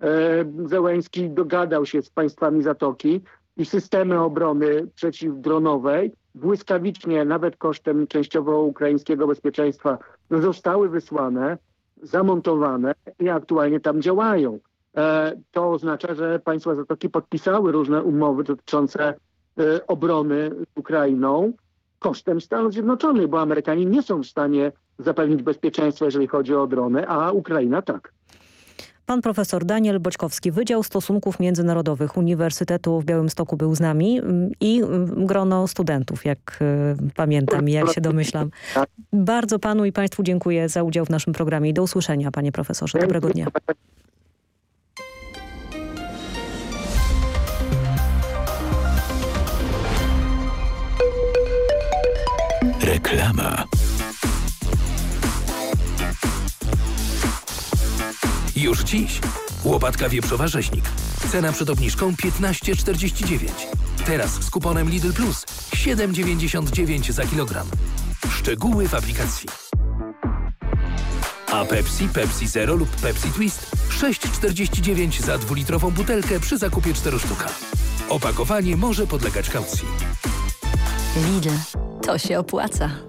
e, Zełęński dogadał się z państwami Zatoki i systemy obrony przeciwdronowej błyskawicznie, nawet kosztem częściowo ukraińskiego bezpieczeństwa, zostały wysłane, zamontowane i aktualnie tam działają. E, To oznacza, że państwa Zatoki podpisały różne umowy dotyczące e, obrony z Ukrainą kosztem Stanów Zjednoczonych, bo Amerykanie nie są w stanie zapewnić bezpieczeństwa, jeżeli chodzi o drony, a Ukraina tak. Pan profesor Daniel Boćkowski, Wydział Stosunków Międzynarodowych Uniwersytetu w Białymstoku był z nami mm, i mm, grono studentów, jak y, pamiętam i jak się domyślam. Bardzo panu i państwu dziękuję za udział w naszym programie i do usłyszenia, panie profesorze. Dobrego dnia. Reklama. Już dziś. Łopatka wieprzowa rzeźnik. Cena przed obniżką 15,49. Teraz z kuponem Lidl Plus 7,99 za kilogram. Szczegóły w aplikacji. A Pepsi, Pepsi Zero lub Pepsi Twist 6,49 za dwulitrową butelkę przy zakupie 4 sztuka. Opakowanie może podlegać kaucji. Lidl. To się opłaca.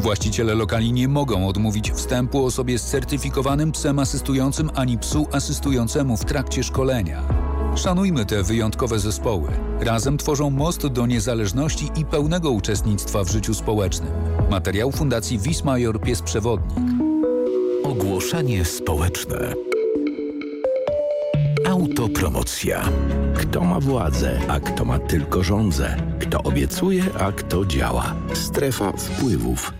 Właściciele lokali nie mogą odmówić wstępu osobie z certyfikowanym psem asystującym ani psu asystującemu w trakcie szkolenia. Szanujmy te wyjątkowe zespoły. Razem tworzą most do niezależności i pełnego uczestnictwa w życiu społecznym. Materiał Fundacji Wismajor Pies Przewodnik. Ogłoszenie społeczne. Autopromocja. Kto ma władzę, a kto ma tylko rządzę? Kto obiecuje, a kto działa? Strefa wpływów.